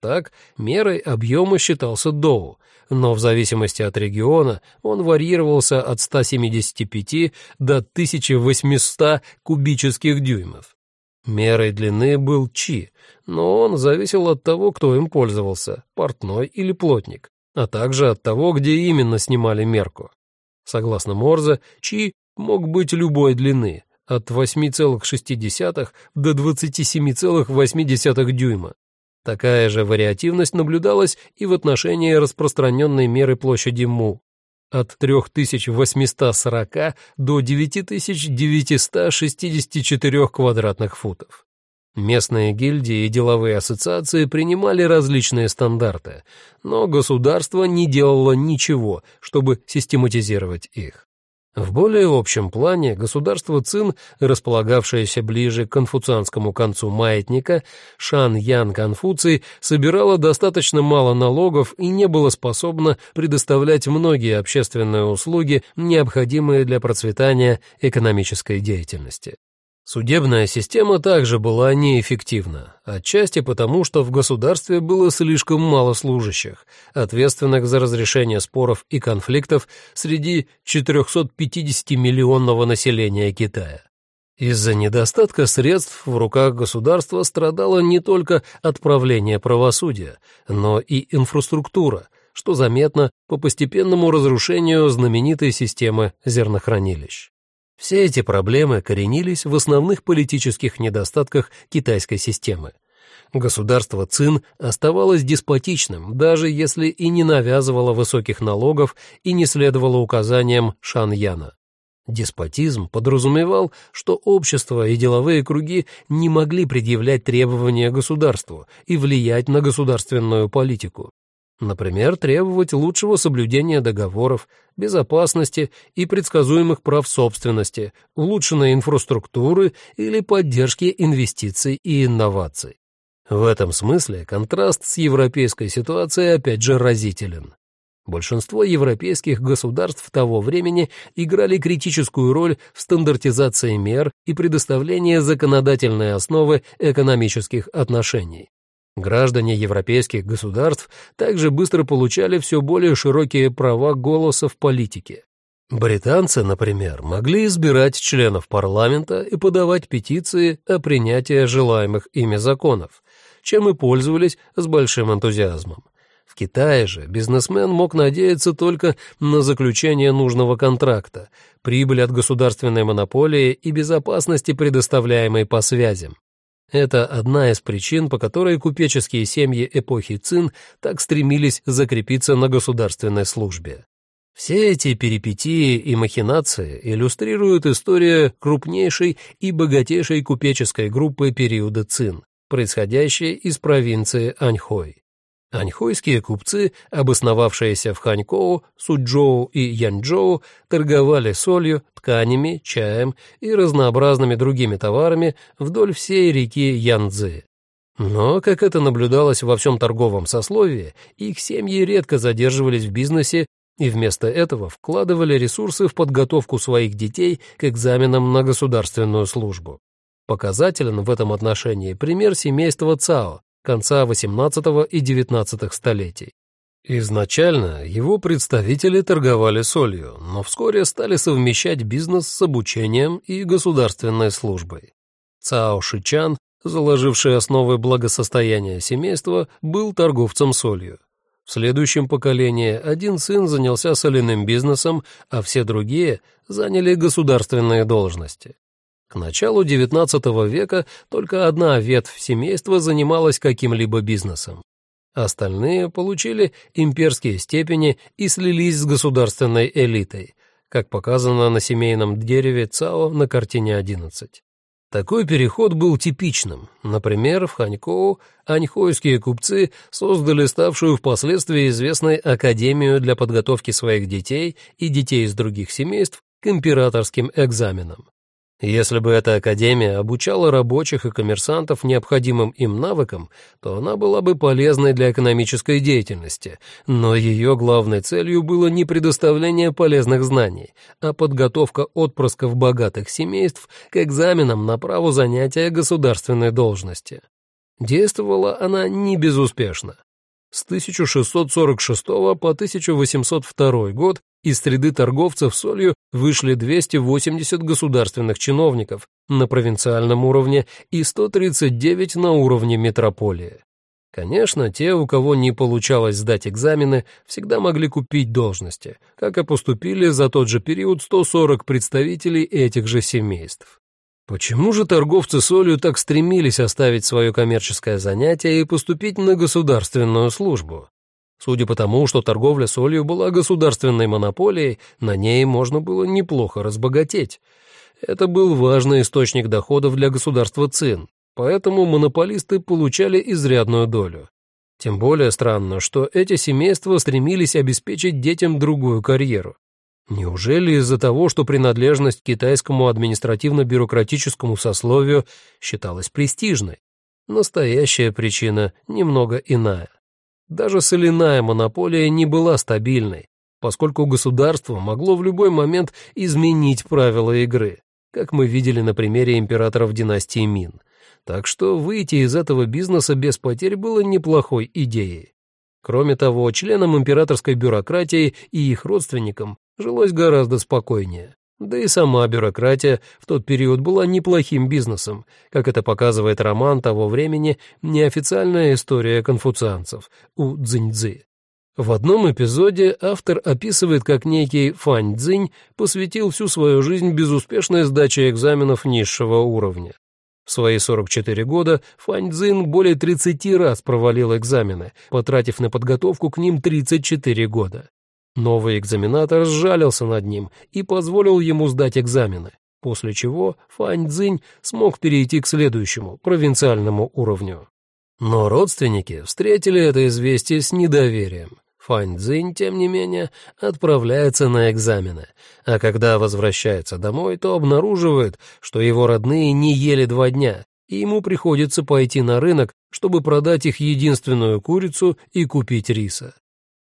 Так, мерой объема считался доу, но в зависимости от региона он варьировался от 175 до 1800 кубических дюймов. Мерой длины был чи, но он зависел от того, кто им пользовался, портной или плотник, а также от того, где именно снимали мерку. Согласно Морзе, чи мог быть любой длины, от 8,6 до 27,8 дюйма. Такая же вариативность наблюдалась и в отношении распространенной меры площади Му от 3840 до 9964 квадратных футов. Местные гильдии и деловые ассоциации принимали различные стандарты, но государство не делало ничего, чтобы систематизировать их. В более общем плане государство Цин, располагавшееся ближе к конфуцианскому концу маятника, Шан Ян Конфуций собирало достаточно мало налогов и не было способно предоставлять многие общественные услуги, необходимые для процветания экономической деятельности. Судебная система также была неэффективна, отчасти потому, что в государстве было слишком мало служащих, ответственных за разрешение споров и конфликтов среди 450-миллионного населения Китая. Из-за недостатка средств в руках государства страдало не только отправление правосудия, но и инфраструктура, что заметно по постепенному разрушению знаменитой системы зернохранилищ. Все эти проблемы коренились в основных политических недостатках китайской системы. Государство Цин оставалось деспотичным, даже если и не навязывало высоких налогов и не следовало указаниям Шаньяна. Деспотизм подразумевал, что общество и деловые круги не могли предъявлять требования государству и влиять на государственную политику. Например, требовать лучшего соблюдения договоров, безопасности и предсказуемых прав собственности, улучшенной инфраструктуры или поддержки инвестиций и инноваций. В этом смысле контраст с европейской ситуацией опять же разителен. Большинство европейских государств того времени играли критическую роль в стандартизации мер и предоставлении законодательной основы экономических отношений. Граждане европейских государств также быстро получали все более широкие права голоса в политике. Британцы, например, могли избирать членов парламента и подавать петиции о принятии желаемых ими законов, чем и пользовались с большим энтузиазмом. В Китае же бизнесмен мог надеяться только на заключение нужного контракта, прибыль от государственной монополии и безопасности, предоставляемой по связям. Это одна из причин, по которой купеческие семьи эпохи Цин так стремились закрепиться на государственной службе. Все эти перипетии и махинации иллюстрируют историю крупнейшей и богатейшей купеческой группы периода Цин, происходящей из провинции Аньхой. Аньхойские купцы, обосновавшиеся в Ханькоу, Суджоу и Янчжоу, торговали солью, тканями, чаем и разнообразными другими товарами вдоль всей реки Янцзы. Но, как это наблюдалось во всем торговом сословии, их семьи редко задерживались в бизнесе и вместо этого вкладывали ресурсы в подготовку своих детей к экзаменам на государственную службу. Показателен в этом отношении пример семейства Цао, конца XVIII и XIX столетий. Изначально его представители торговали солью, но вскоре стали совмещать бизнес с обучением и государственной службой. Цао Шичан, заложивший основы благосостояния семейства, был торговцем солью. В следующем поколении один сын занялся соляным бизнесом, а все другие заняли государственные должности. К началу XIX века только одна ветвь семейства занималась каким-либо бизнесом. Остальные получили имперские степени и слились с государственной элитой. как показано на семейном дереве ЦАО на картине 11. Такой переход был типичным. Например, в Ханькоу аньхойские купцы создали ставшую впоследствии известной Академию для подготовки своих детей и детей из других семейств к императорским экзаменам. Если бы эта академия обучала рабочих и коммерсантов необходимым им навыкам, то она была бы полезной для экономической деятельности, но ее главной целью было не предоставление полезных знаний, а подготовка отпрысков богатых семейств к экзаменам на право занятия государственной должности. Действовала она не безуспешно. С 1646 по 1802 год из среды торговцев солью вышли 280 государственных чиновников на провинциальном уровне и 139 на уровне метрополии. Конечно, те, у кого не получалось сдать экзамены, всегда могли купить должности, как и поступили за тот же период 140 представителей этих же семейств. Почему же торговцы солью так стремились оставить свое коммерческое занятие и поступить на государственную службу? Судя по тому, что торговля солью была государственной монополией, на ней можно было неплохо разбогатеть. Это был важный источник доходов для государства Цин, поэтому монополисты получали изрядную долю. Тем более странно, что эти семейства стремились обеспечить детям другую карьеру. Неужели из-за того, что принадлежность к китайскому административно-бюрократическому сословию считалась престижной? Настоящая причина немного иная. Даже соляная монополия не была стабильной, поскольку государство могло в любой момент изменить правила игры, как мы видели на примере императоров династии Мин. Так что выйти из этого бизнеса без потерь было неплохой идеей. Кроме того, членам императорской бюрократии и их родственникам жилось гораздо спокойнее. Да и сама бюрократия в тот период была неплохим бизнесом, как это показывает роман того времени «Неофициальная история конфуцианцев» у Цзиньцзы. В одном эпизоде автор описывает, как некий Фань Цзинь посвятил всю свою жизнь безуспешной сдаче экзаменов низшего уровня. В свои 44 года Фань Цзин более 30 раз провалил экзамены, потратив на подготовку к ним 34 года. Новый экзаменатор сжалился над ним и позволил ему сдать экзамены, после чего Фань Цзинь смог перейти к следующему, провинциальному уровню. Но родственники встретили это известие с недоверием. Фань Цзинь, тем не менее, отправляется на экзамены, а когда возвращается домой, то обнаруживает, что его родные не ели два дня, и ему приходится пойти на рынок, чтобы продать их единственную курицу и купить риса.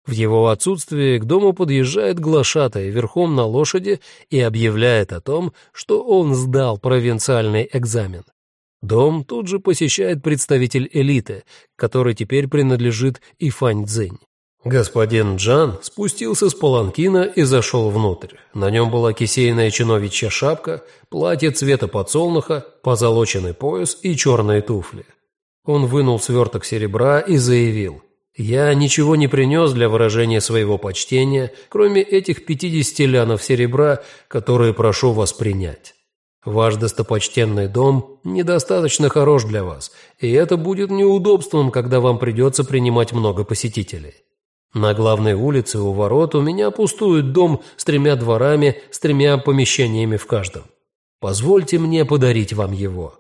В его отсутствие к дому подъезжает глашатай верхом на лошади и объявляет о том, что он сдал провинциальный экзамен. Дом тут же посещает представитель элиты, который теперь принадлежит Ифань Цзинь. Господин Джан спустился с паланкина и зашел внутрь. На нем была кисейная чиновичья шапка, платье цвета подсолнуха, позолоченный пояс и черные туфли. Он вынул сверток серебра и заявил – я ничего не принес для выражения своего почтения, кроме этих пятидесяти лянов серебра, которые прошу вас принять. Ваш достопочтенный дом недостаточно хорош для вас, и это будет неудобством, когда вам придется принимать много посетителей. На главной улице у ворот у меня пустует дом с тремя дворами, с тремя помещениями в каждом. Позвольте мне подарить вам его».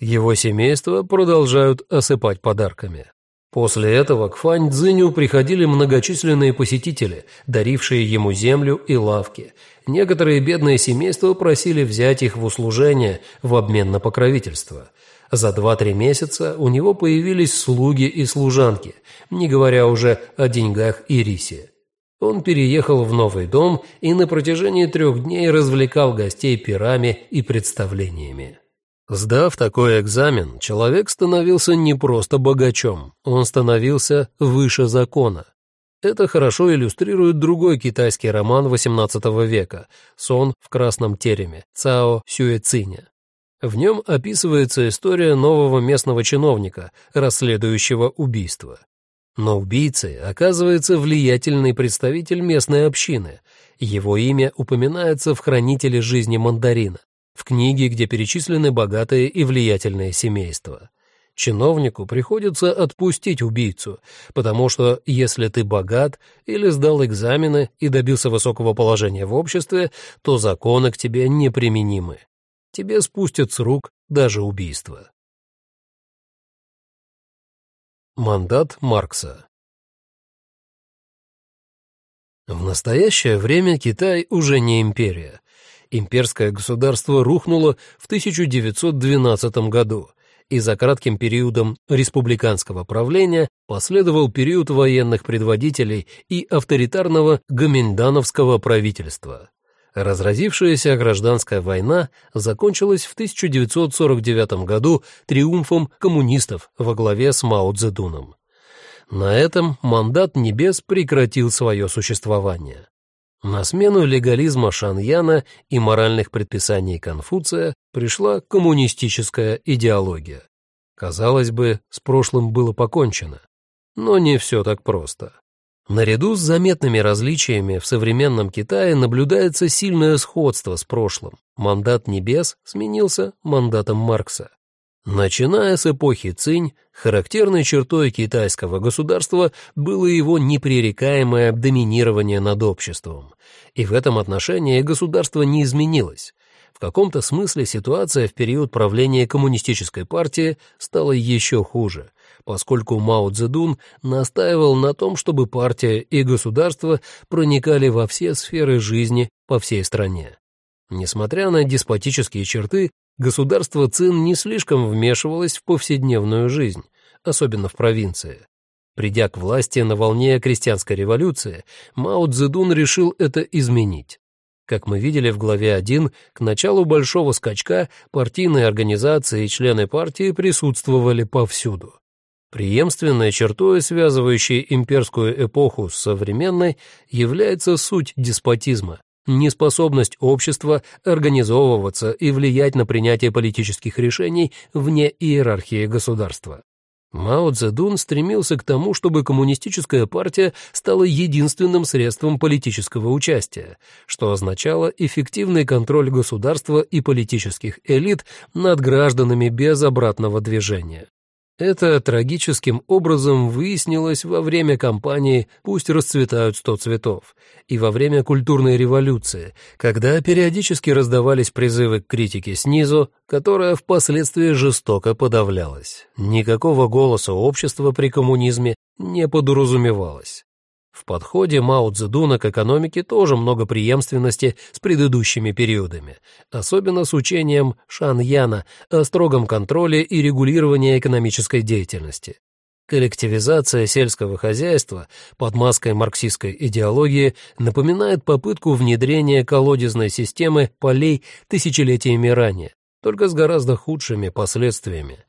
Его семейство продолжают осыпать подарками. После этого к Фань Цзиню приходили многочисленные посетители, дарившие ему землю и лавки. Некоторые бедные семейства просили взять их в услужение в обмен на покровительство. За два-три месяца у него появились слуги и служанки, не говоря уже о деньгах и рисе. Он переехал в новый дом и на протяжении трех дней развлекал гостей пирами и представлениями. Сдав такой экзамен, человек становился не просто богачом, он становился выше закона. Это хорошо иллюстрирует другой китайский роман XVIII века «Сон в красном тереме» Цао Сюэциня. В нем описывается история нового местного чиновника, расследующего убийство. Но убийцей оказывается влиятельный представитель местной общины. Его имя упоминается в «Хранителе жизни мандарина» в книге, где перечислены богатые и влиятельные семейства. Чиновнику приходится отпустить убийцу, потому что если ты богат или сдал экзамены и добился высокого положения в обществе, то законы к тебе неприменимы. Тебе спустят с рук даже убийство. Мандат Маркса В настоящее время Китай уже не империя. Имперское государство рухнуло в 1912 году, и за кратким периодом республиканского правления последовал период военных предводителей и авторитарного гоминдановского правительства. Разразившаяся гражданская война закончилась в 1949 году триумфом коммунистов во главе с Мао Цзэдуном. На этом мандат небес прекратил свое существование. На смену легализма Шаньяна и моральных предписаний Конфуция пришла коммунистическая идеология. Казалось бы, с прошлым было покончено. Но не все так просто. Наряду с заметными различиями в современном Китае наблюдается сильное сходство с прошлым. Мандат небес сменился мандатом Маркса. Начиная с эпохи Цинь, характерной чертой китайского государства было его непререкаемое доминирование над обществом. И в этом отношении государство не изменилось. В каком-то смысле ситуация в период правления коммунистической партии стала еще хуже, поскольку Мао Цзэдун настаивал на том, чтобы партия и государство проникали во все сферы жизни по всей стране. Несмотря на деспотические черты, государство Цин не слишком вмешивалось в повседневную жизнь, особенно в провинции. Придя к власти на волне крестьянской революции, Мао Цзэдун решил это изменить. Как мы видели в главе 1, к началу большого скачка партийные организации и члены партии присутствовали повсюду. Преемственной чертой, связывающей имперскую эпоху с современной, является суть деспотизма, неспособность общества организовываться и влиять на принятие политических решений вне иерархии государства. Мао Цзэдун стремился к тому, чтобы коммунистическая партия стала единственным средством политического участия, что означало эффективный контроль государства и политических элит над гражданами без обратного движения. Это трагическим образом выяснилось во время кампании «Пусть расцветают сто цветов» и во время культурной революции, когда периодически раздавались призывы к критике снизу, которая впоследствии жестоко подавлялась. Никакого голоса общества при коммунизме не подразумевалось. В подходе Мао Цзэдуна к экономике тоже много преемственности с предыдущими периодами, особенно с учением Шан Яна о строгом контроле и регулировании экономической деятельности. Коллективизация сельского хозяйства под маской марксистской идеологии напоминает попытку внедрения колодезной системы полей тысячелетиями ранее, только с гораздо худшими последствиями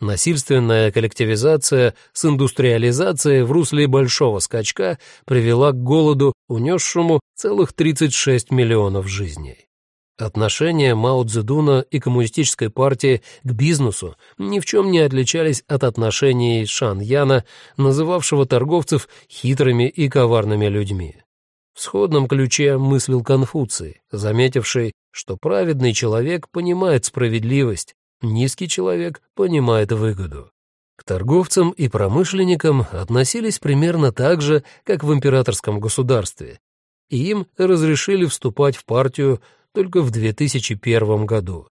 насильственная коллективизация с индустриализацией в русле большого скачка привела к голоду, унесшему целых 36 миллионов жизней. Отношения Мао Цзэдуна и коммунистической партии к бизнесу ни в чем не отличались от отношений Шан Яна, называвшего торговцев хитрыми и коварными людьми. В сходном ключе мыслил Конфуций, заметивший, что праведный человек понимает справедливость, Низкий человек понимает выгоду. К торговцам и промышленникам относились примерно так же, как в императорском государстве, и им разрешили вступать в партию только в 2001 году.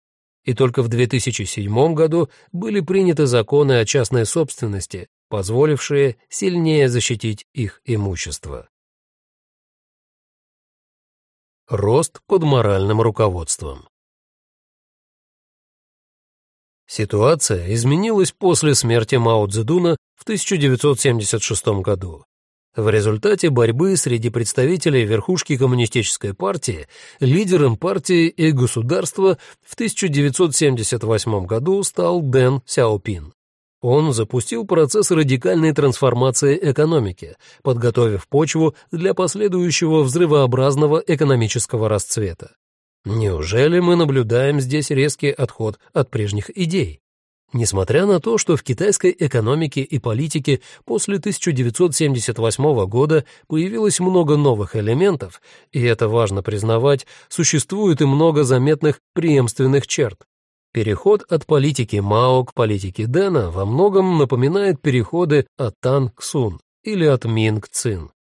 И только в 2007 году были приняты законы о частной собственности, позволившие сильнее защитить их имущество. Рост под моральным руководством Ситуация изменилась после смерти Мао Цзэдуна в 1976 году. В результате борьбы среди представителей верхушки коммунистической партии лидером партии и государства в 1978 году стал Дэн Сяопин. Он запустил процесс радикальной трансформации экономики, подготовив почву для последующего взрывообразного экономического расцвета. Неужели мы наблюдаем здесь резкий отход от прежних идей? Несмотря на то, что в китайской экономике и политике после 1978 года появилось много новых элементов, и это важно признавать, существует и много заметных преемственных черт. Переход от политики Мао к политике Дэна во многом напоминает переходы от Тан к Сун или от Мин к Цин,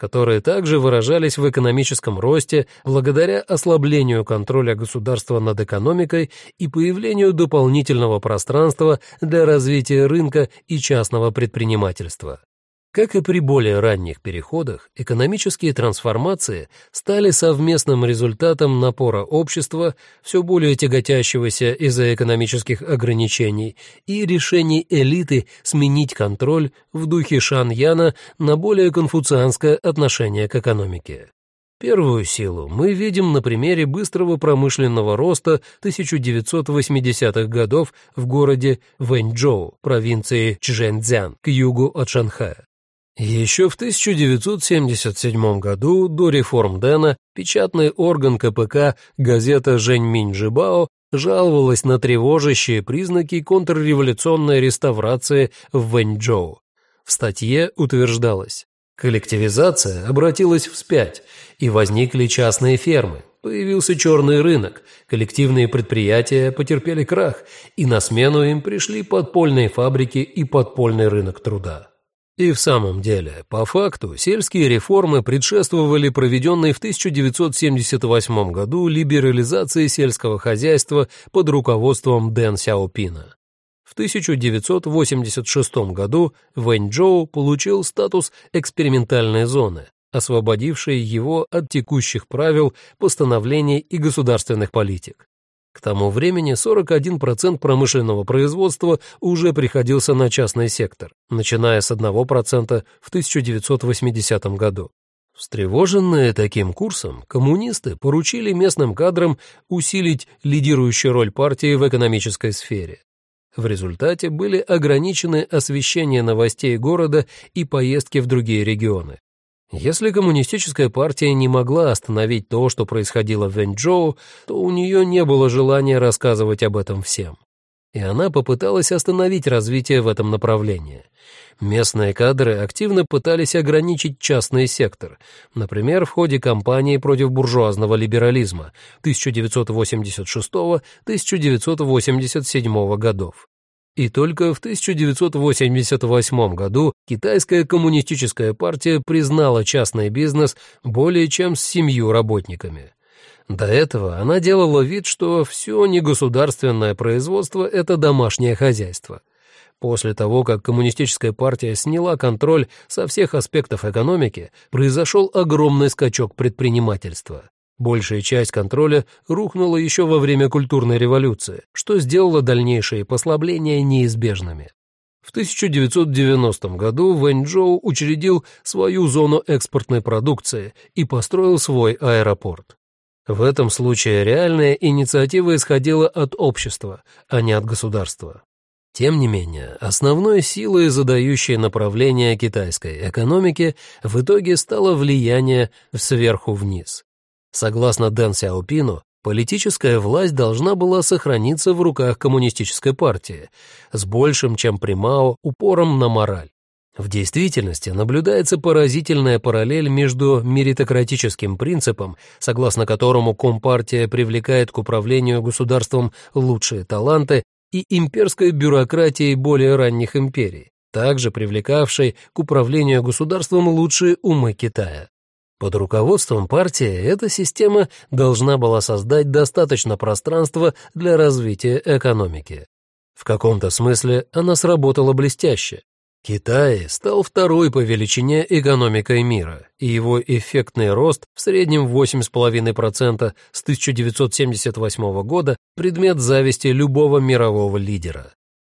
которые также выражались в экономическом росте благодаря ослаблению контроля государства над экономикой и появлению дополнительного пространства для развития рынка и частного предпринимательства. Как и при более ранних переходах, экономические трансформации стали совместным результатом напора общества, все более тяготящегося из-за экономических ограничений, и решений элиты сменить контроль в духе Шан Яна на более конфуцианское отношение к экономике. Первую силу мы видим на примере быстрого промышленного роста 1980-х годов в городе Вэньчжоу, провинции Чжэнцзян, к югу от Шанхая. Еще в 1977 году, до реформ Дэна, печатный орган КПК газета «Жэньминь Жибао» жаловалась на тревожащие признаки контрреволюционной реставрации в Вэньчжоу. В статье утверждалось, коллективизация обратилась вспять, и возникли частные фермы, появился черный рынок, коллективные предприятия потерпели крах, и на смену им пришли подпольные фабрики и подпольный рынок труда. И в самом деле, по факту, сельские реформы предшествовали проведенной в 1978 году либерализации сельского хозяйства под руководством Дэн Сяопина. В 1986 году Вэньчжоу получил статус экспериментальной зоны, освободивший его от текущих правил, постановлений и государственных политик. К тому времени 41% промышленного производства уже приходился на частный сектор, начиная с 1% в 1980 году. Встревоженные таким курсом, коммунисты поручили местным кадрам усилить лидирующую роль партии в экономической сфере. В результате были ограничены освещение новостей города и поездки в другие регионы. Если коммунистическая партия не могла остановить то, что происходило в Вэньчжоу, то у нее не было желания рассказывать об этом всем. И она попыталась остановить развитие в этом направлении. Местные кадры активно пытались ограничить частный сектор, например, в ходе кампании против буржуазного либерализма 1986-1987 годов. И только в 1988 году китайская коммунистическая партия признала частный бизнес более чем с семью работниками. До этого она делала вид, что все негосударственное производство – это домашнее хозяйство. После того, как коммунистическая партия сняла контроль со всех аспектов экономики, произошел огромный скачок предпринимательства. Большая часть контроля рухнула еще во время культурной революции, что сделало дальнейшие послабления неизбежными. В 1990 году Вэньчжоу учредил свою зону экспортной продукции и построил свой аэропорт. В этом случае реальная инициатива исходила от общества, а не от государства. Тем не менее, основной силой, задающей направление китайской экономики, в итоге стало влияние сверху вниз. Согласно Дэн Сяопину, политическая власть должна была сохраниться в руках коммунистической партии с большим, чем при Мао, упором на мораль. В действительности наблюдается поразительная параллель между меритократическим принципом, согласно которому Компартия привлекает к управлению государством лучшие таланты, и имперской бюрократией более ранних империй, также привлекавшей к управлению государством лучшие умы Китая. Под руководством партии эта система должна была создать достаточно пространства для развития экономики. В каком-то смысле она сработала блестяще. Китай стал второй по величине экономикой мира, и его эффектный рост в среднем 8,5% с 1978 года предмет зависти любого мирового лидера.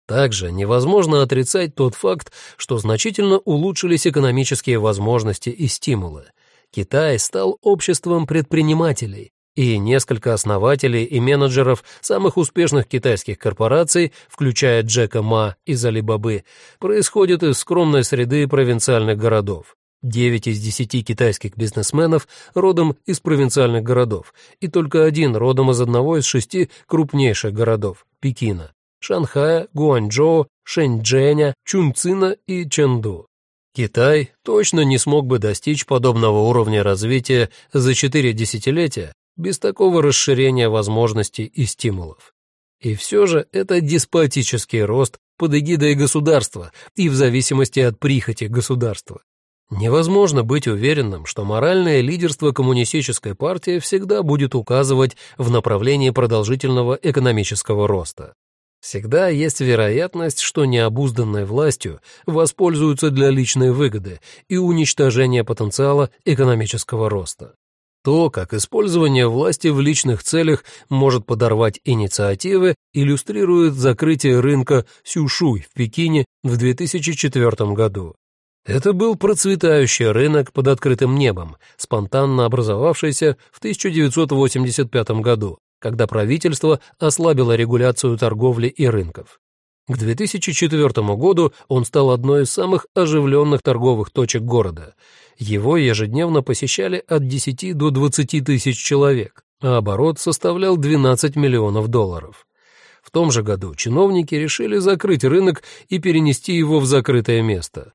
Также невозможно отрицать тот факт, что значительно улучшились экономические возможности и стимулы. Китай стал обществом предпринимателей, и несколько основателей и менеджеров самых успешных китайских корпораций, включая Джека Ма из Алибабы, происходят из скромной среды провинциальных городов. Девять из десяти китайских бизнесменов родом из провинциальных городов, и только один родом из одного из шести крупнейших городов – Пекина, Шанхая, Гуанчжоу, Шэньчжэня, Чунцина и Чэнду. Китай точно не смог бы достичь подобного уровня развития за четыре десятилетия без такого расширения возможностей и стимулов. И все же это деспотический рост под эгидой государства и в зависимости от прихоти государства. Невозможно быть уверенным, что моральное лидерство коммунистической партии всегда будет указывать в направлении продолжительного экономического роста. Всегда есть вероятность, что необузданной властью воспользуются для личной выгоды и уничтожения потенциала экономического роста. То, как использование власти в личных целях может подорвать инициативы, иллюстрирует закрытие рынка Сюшуй в Пекине в 2004 году. Это был процветающий рынок под открытым небом, спонтанно образовавшийся в 1985 году, когда правительство ослабило регуляцию торговли и рынков. К 2004 году он стал одной из самых оживленных торговых точек города. Его ежедневно посещали от 10 до 20 тысяч человек, а оборот составлял 12 миллионов долларов. В том же году чиновники решили закрыть рынок и перенести его в закрытое место.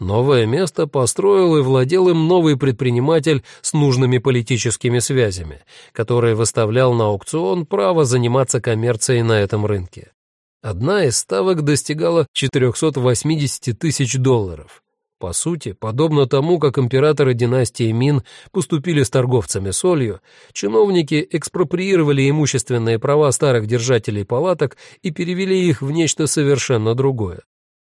Новое место построил и владел им новый предприниматель с нужными политическими связями, который выставлял на аукцион право заниматься коммерцией на этом рынке. Одна из ставок достигала 480 тысяч долларов. По сути, подобно тому, как императоры династии Мин поступили с торговцами солью, чиновники экспроприировали имущественные права старых держателей палаток и перевели их в нечто совершенно другое.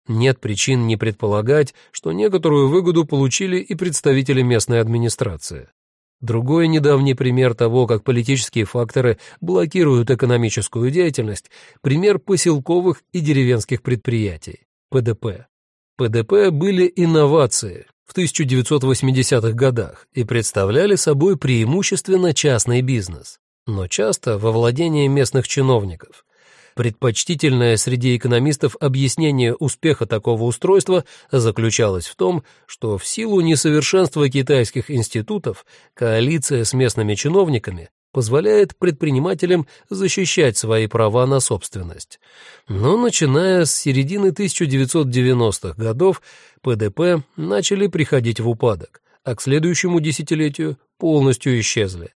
Нет причин не предполагать, что некоторую выгоду получили и представители местной администрации. Другой недавний пример того, как политические факторы блокируют экономическую деятельность, пример поселковых и деревенских предприятий, ПДП. ПДП были инновации в 1980-х годах и представляли собой преимущественно частный бизнес, но часто во владении местных чиновников – Предпочтительное среди экономистов объяснение успеха такого устройства заключалось в том, что в силу несовершенства китайских институтов коалиция с местными чиновниками позволяет предпринимателям защищать свои права на собственность. Но начиная с середины 1990-х годов ПДП начали приходить в упадок, а к следующему десятилетию полностью исчезли.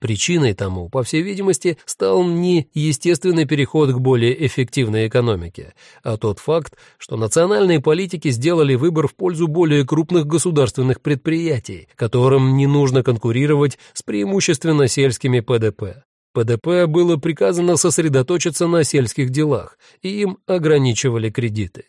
Причиной тому, по всей видимости, стал не естественный переход к более эффективной экономике, а тот факт, что национальные политики сделали выбор в пользу более крупных государственных предприятий, которым не нужно конкурировать с преимущественно сельскими ПДП. ПДП было приказано сосредоточиться на сельских делах, и им ограничивали кредиты.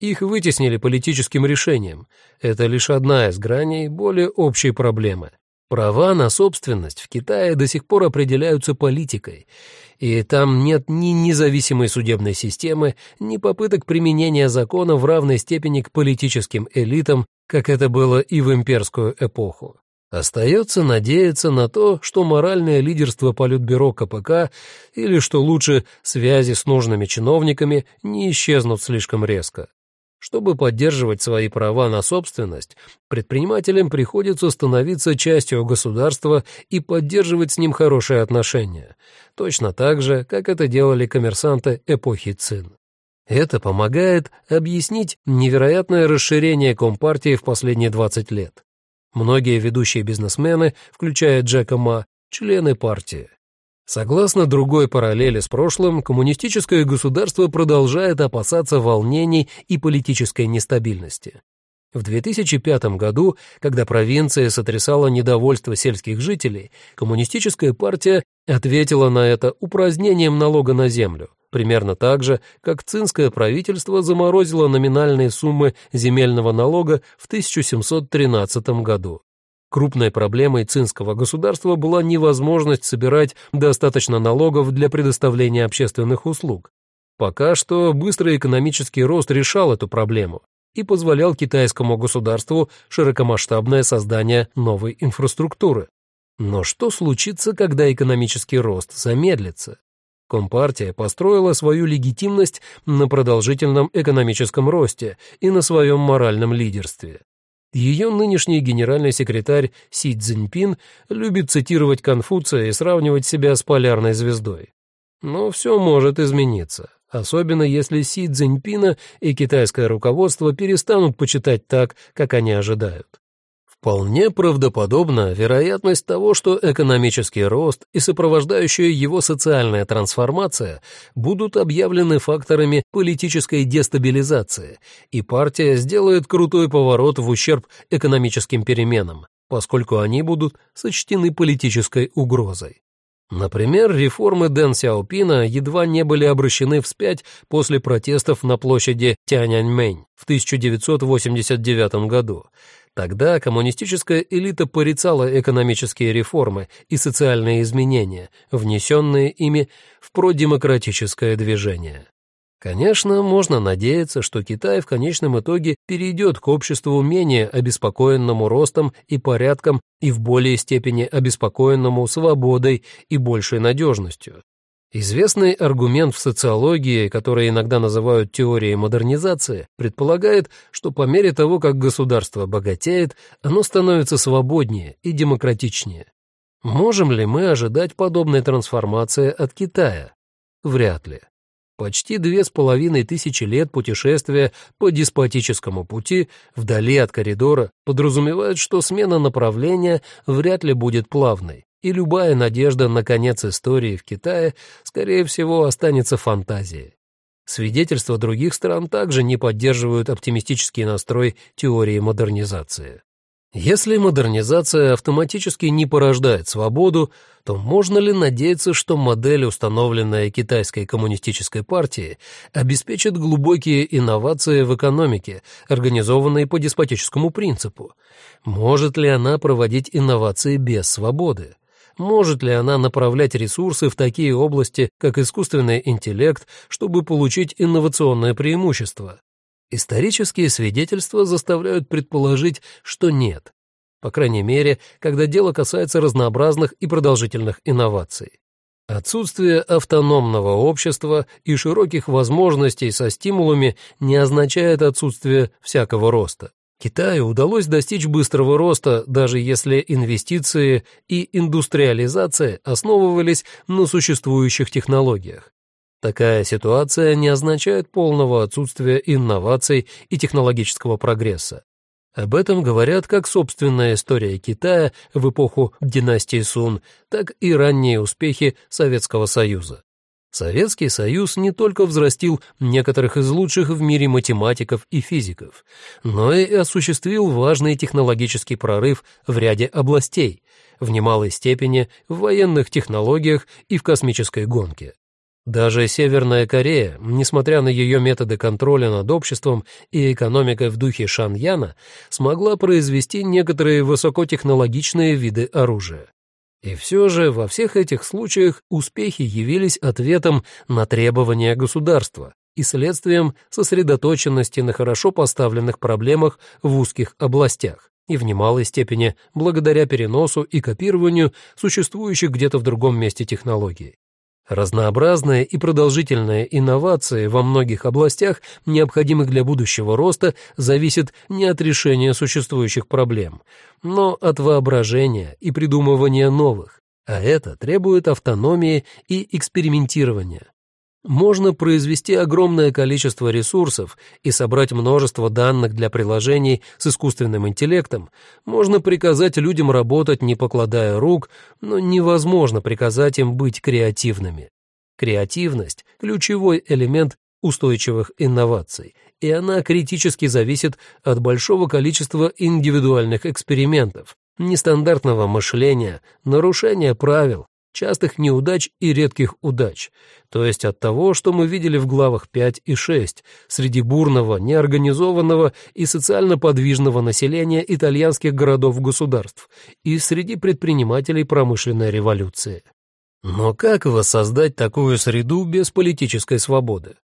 Их вытеснили политическим решением. Это лишь одна из граней более общей проблемы. Права на собственность в Китае до сих пор определяются политикой, и там нет ни независимой судебной системы, ни попыток применения закона в равной степени к политическим элитам, как это было и в имперскую эпоху. Остается надеяться на то, что моральное лидерство Политбюро КПК или, что лучше, связи с нужными чиновниками не исчезнут слишком резко. Чтобы поддерживать свои права на собственность, предпринимателям приходится становиться частью государства и поддерживать с ним хорошие отношения, точно так же, как это делали коммерсанты эпохи Цин. Это помогает объяснить невероятное расширение Компартии в последние 20 лет. Многие ведущие бизнесмены, включая Джека Ма, члены партии. Согласно другой параллели с прошлым, коммунистическое государство продолжает опасаться волнений и политической нестабильности. В 2005 году, когда провинция сотрясала недовольство сельских жителей, коммунистическая партия ответила на это упразднением налога на землю, примерно так же, как цинское правительство заморозило номинальные суммы земельного налога в 1713 году. Крупной проблемой цинского государства была невозможность собирать достаточно налогов для предоставления общественных услуг. Пока что быстрый экономический рост решал эту проблему и позволял китайскому государству широкомасштабное создание новой инфраструктуры. Но что случится, когда экономический рост замедлится? Компартия построила свою легитимность на продолжительном экономическом росте и на своем моральном лидерстве. Ее нынешний генеральный секретарь Си Цзиньпин любит цитировать Конфуция и сравнивать себя с полярной звездой. Но все может измениться, особенно если Си Цзиньпина и китайское руководство перестанут почитать так, как они ожидают. Вполне правдоподобна вероятность того, что экономический рост и сопровождающая его социальная трансформация будут объявлены факторами политической дестабилизации, и партия сделает крутой поворот в ущерб экономическим переменам, поскольку они будут сочтены политической угрозой. Например, реформы Дэн Сяопина едва не были обращены вспять после протестов на площади Тяньаньмэнь в 1989 году. Тогда коммунистическая элита порицала экономические реформы и социальные изменения, внесенные ими в продемократическое движение. Конечно, можно надеяться, что Китай в конечном итоге перейдет к обществу менее обеспокоенному ростом и порядком и в более степени обеспокоенному свободой и большей надежностью. Известный аргумент в социологии, который иногда называют теорией модернизации, предполагает, что по мере того, как государство богатеет, оно становится свободнее и демократичнее. Можем ли мы ожидать подобной трансформации от Китая? Вряд ли. Почти две с половиной тысячи лет путешествия по деспотическому пути вдали от коридора подразумевают, что смена направления вряд ли будет плавной, и любая надежда на конец истории в Китае, скорее всего, останется фантазией. Свидетельства других стран также не поддерживают оптимистический настрой теории модернизации. Если модернизация автоматически не порождает свободу, то можно ли надеяться, что модель, установленная китайской коммунистической партией, обеспечит глубокие инновации в экономике, организованные по деспотическому принципу? Может ли она проводить инновации без свободы? Может ли она направлять ресурсы в такие области, как искусственный интеллект, чтобы получить инновационное преимущество? Исторические свидетельства заставляют предположить, что нет. По крайней мере, когда дело касается разнообразных и продолжительных инноваций. Отсутствие автономного общества и широких возможностей со стимулами не означает отсутствие всякого роста. Китаю удалось достичь быстрого роста, даже если инвестиции и индустриализация основывались на существующих технологиях. Такая ситуация не означает полного отсутствия инноваций и технологического прогресса. Об этом говорят как собственная история Китая в эпоху династии Сун, так и ранние успехи Советского Союза. Советский Союз не только взрастил некоторых из лучших в мире математиков и физиков, но и осуществил важный технологический прорыв в ряде областей, в немалой степени в военных технологиях и в космической гонке. Даже Северная Корея, несмотря на ее методы контроля над обществом и экономикой в духе Шаньяна, смогла произвести некоторые высокотехнологичные виды оружия. И все же во всех этих случаях успехи явились ответом на требования государства и следствием сосредоточенности на хорошо поставленных проблемах в узких областях и в немалой степени благодаря переносу и копированию существующих где-то в другом месте технологий. Разнообразные и продолжительные инновации во многих областях, необходимых для будущего роста, зависят не от решения существующих проблем, но от воображения и придумывания новых, а это требует автономии и экспериментирования. Можно произвести огромное количество ресурсов и собрать множество данных для приложений с искусственным интеллектом. Можно приказать людям работать, не покладая рук, но невозможно приказать им быть креативными. Креативность – ключевой элемент устойчивых инноваций, и она критически зависит от большого количества индивидуальных экспериментов, нестандартного мышления, нарушения правил, частых неудач и редких удач, то есть от того, что мы видели в главах 5 и 6 среди бурного, неорганизованного и социально подвижного населения итальянских городов-государств и среди предпринимателей промышленной революции. Но как воссоздать такую среду без политической свободы?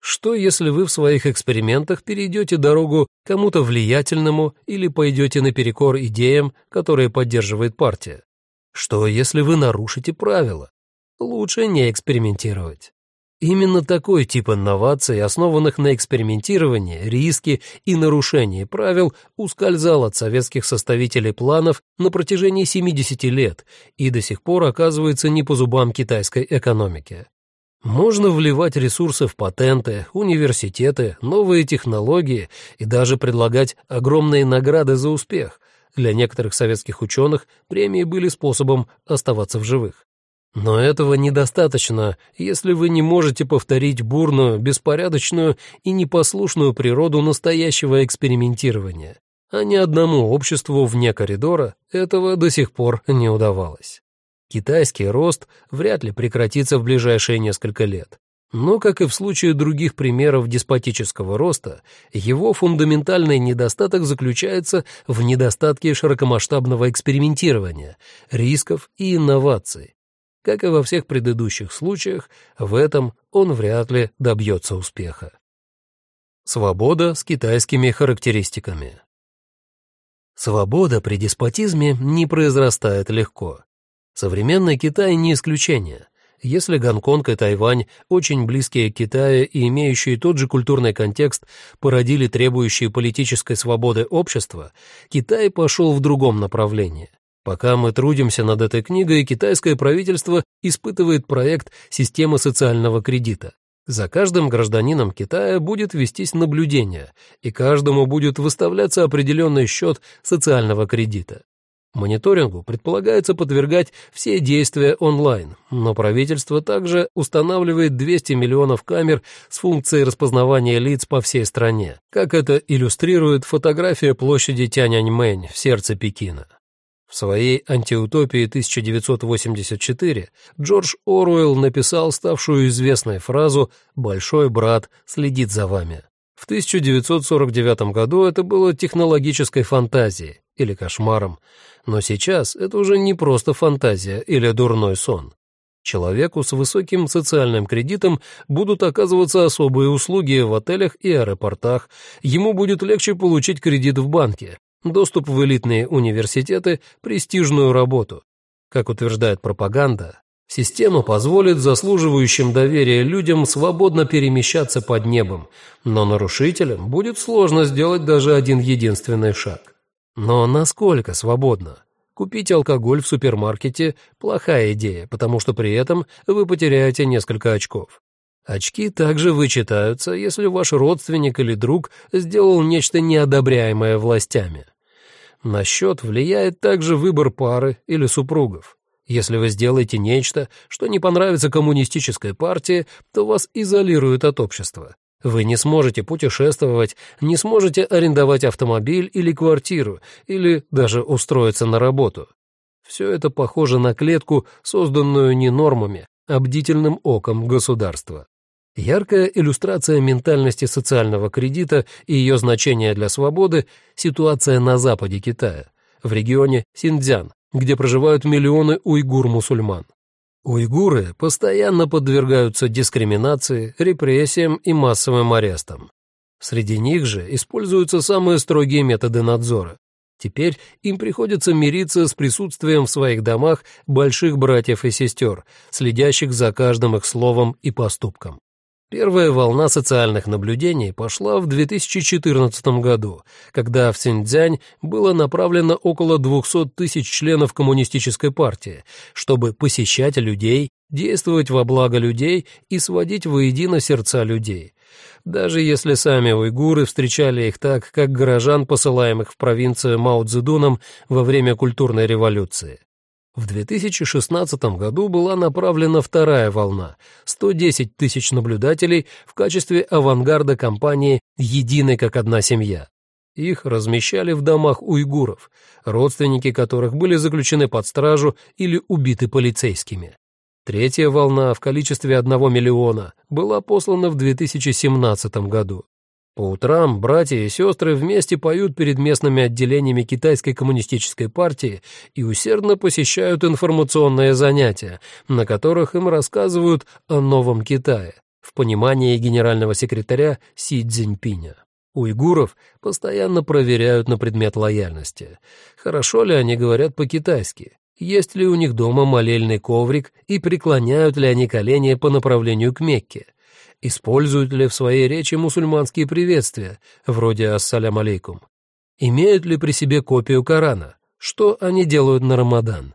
Что, если вы в своих экспериментах перейдете дорогу кому-то влиятельному или пойдете наперекор идеям, которые поддерживает партия? Что, если вы нарушите правила? Лучше не экспериментировать. Именно такой тип инноваций, основанных на экспериментировании, риске и нарушении правил, ускользал от советских составителей планов на протяжении 70 лет и до сих пор оказывается не по зубам китайской экономики. Можно вливать ресурсы в патенты, университеты, новые технологии и даже предлагать огромные награды за успех, Для некоторых советских ученых премии были способом оставаться в живых. Но этого недостаточно, если вы не можете повторить бурную, беспорядочную и непослушную природу настоящего экспериментирования. А ни одному обществу вне коридора этого до сих пор не удавалось. Китайский рост вряд ли прекратится в ближайшие несколько лет. Но, как и в случае других примеров деспотического роста, его фундаментальный недостаток заключается в недостатке широкомасштабного экспериментирования, рисков и инноваций. Как и во всех предыдущих случаях, в этом он вряд ли добьется успеха. Свобода с китайскими характеристиками Свобода при деспотизме не произрастает легко. Современный Китай не исключение. Если Гонконг и Тайвань, очень близкие к Китаю и имеющие тот же культурный контекст, породили требующие политической свободы общества, Китай пошел в другом направлении. Пока мы трудимся над этой книгой, китайское правительство испытывает проект системы социального кредита. За каждым гражданином Китая будет вестись наблюдение, и каждому будет выставляться определенный счет социального кредита. Мониторингу предполагается подвергать все действия онлайн, но правительство также устанавливает 200 миллионов камер с функцией распознавания лиц по всей стране, как это иллюстрирует фотография площади Тяньаньмэнь в сердце Пекина. В своей антиутопии 1984 Джордж Оруэлл написал ставшую известной фразу «Большой брат следит за вами». В 1949 году это было технологической фантазией или кошмаром, но сейчас это уже не просто фантазия или дурной сон. Человеку с высоким социальным кредитом будут оказываться особые услуги в отелях и аэропортах, ему будет легче получить кредит в банке, доступ в элитные университеты, престижную работу. Как утверждает пропаганда, система позволит заслуживающим доверия людям свободно перемещаться под небом, но нарушителям будет сложно сделать даже один единственный шаг. Но насколько свободно? Купить алкоголь в супермаркете – плохая идея, потому что при этом вы потеряете несколько очков. Очки также вычитаются, если ваш родственник или друг сделал нечто неодобряемое властями. На счет влияет также выбор пары или супругов. Если вы сделаете нечто, что не понравится коммунистической партии, то вас изолируют от общества. Вы не сможете путешествовать, не сможете арендовать автомобиль или квартиру, или даже устроиться на работу. Все это похоже на клетку, созданную не нормами, а бдительным оком государства. Яркая иллюстрация ментальности социального кредита и ее значения для свободы – ситуация на западе Китая, в регионе Синьцзян, где проживают миллионы уйгур-мусульман. Уйгуры постоянно подвергаются дискриминации, репрессиям и массовым арестам. Среди них же используются самые строгие методы надзора. Теперь им приходится мириться с присутствием в своих домах больших братьев и сестер, следящих за каждым их словом и поступком. Первая волна социальных наблюдений пошла в 2014 году, когда в Синьцзянь было направлено около 200 тысяч членов коммунистической партии, чтобы посещать людей, действовать во благо людей и сводить воедино сердца людей. Даже если сами уйгуры встречали их так, как горожан, посылаемых в провинцию Мао Цзэдуном во время культурной революции. В 2016 году была направлена вторая волна – 110 тысяч наблюдателей в качестве авангарда кампании «Единой как одна семья». Их размещали в домах уйгуров, родственники которых были заключены под стражу или убиты полицейскими. Третья волна в количестве одного миллиона была послана в 2017 году. По утрам братья и сестры вместе поют перед местными отделениями Китайской коммунистической партии и усердно посещают информационные занятия, на которых им рассказывают о новом Китае, в понимании генерального секретаря Си Цзиньпиня. Уйгуров постоянно проверяют на предмет лояльности. Хорошо ли они говорят по-китайски? Есть ли у них дома молельный коврик и преклоняют ли они колени по направлению к Мекке? Используют ли в своей речи мусульманские приветствия, вроде «Ассалям алейкум»? Имеют ли при себе копию Корана? Что они делают на Рамадан?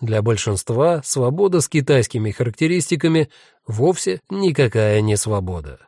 Для большинства свобода с китайскими характеристиками вовсе никакая не свобода.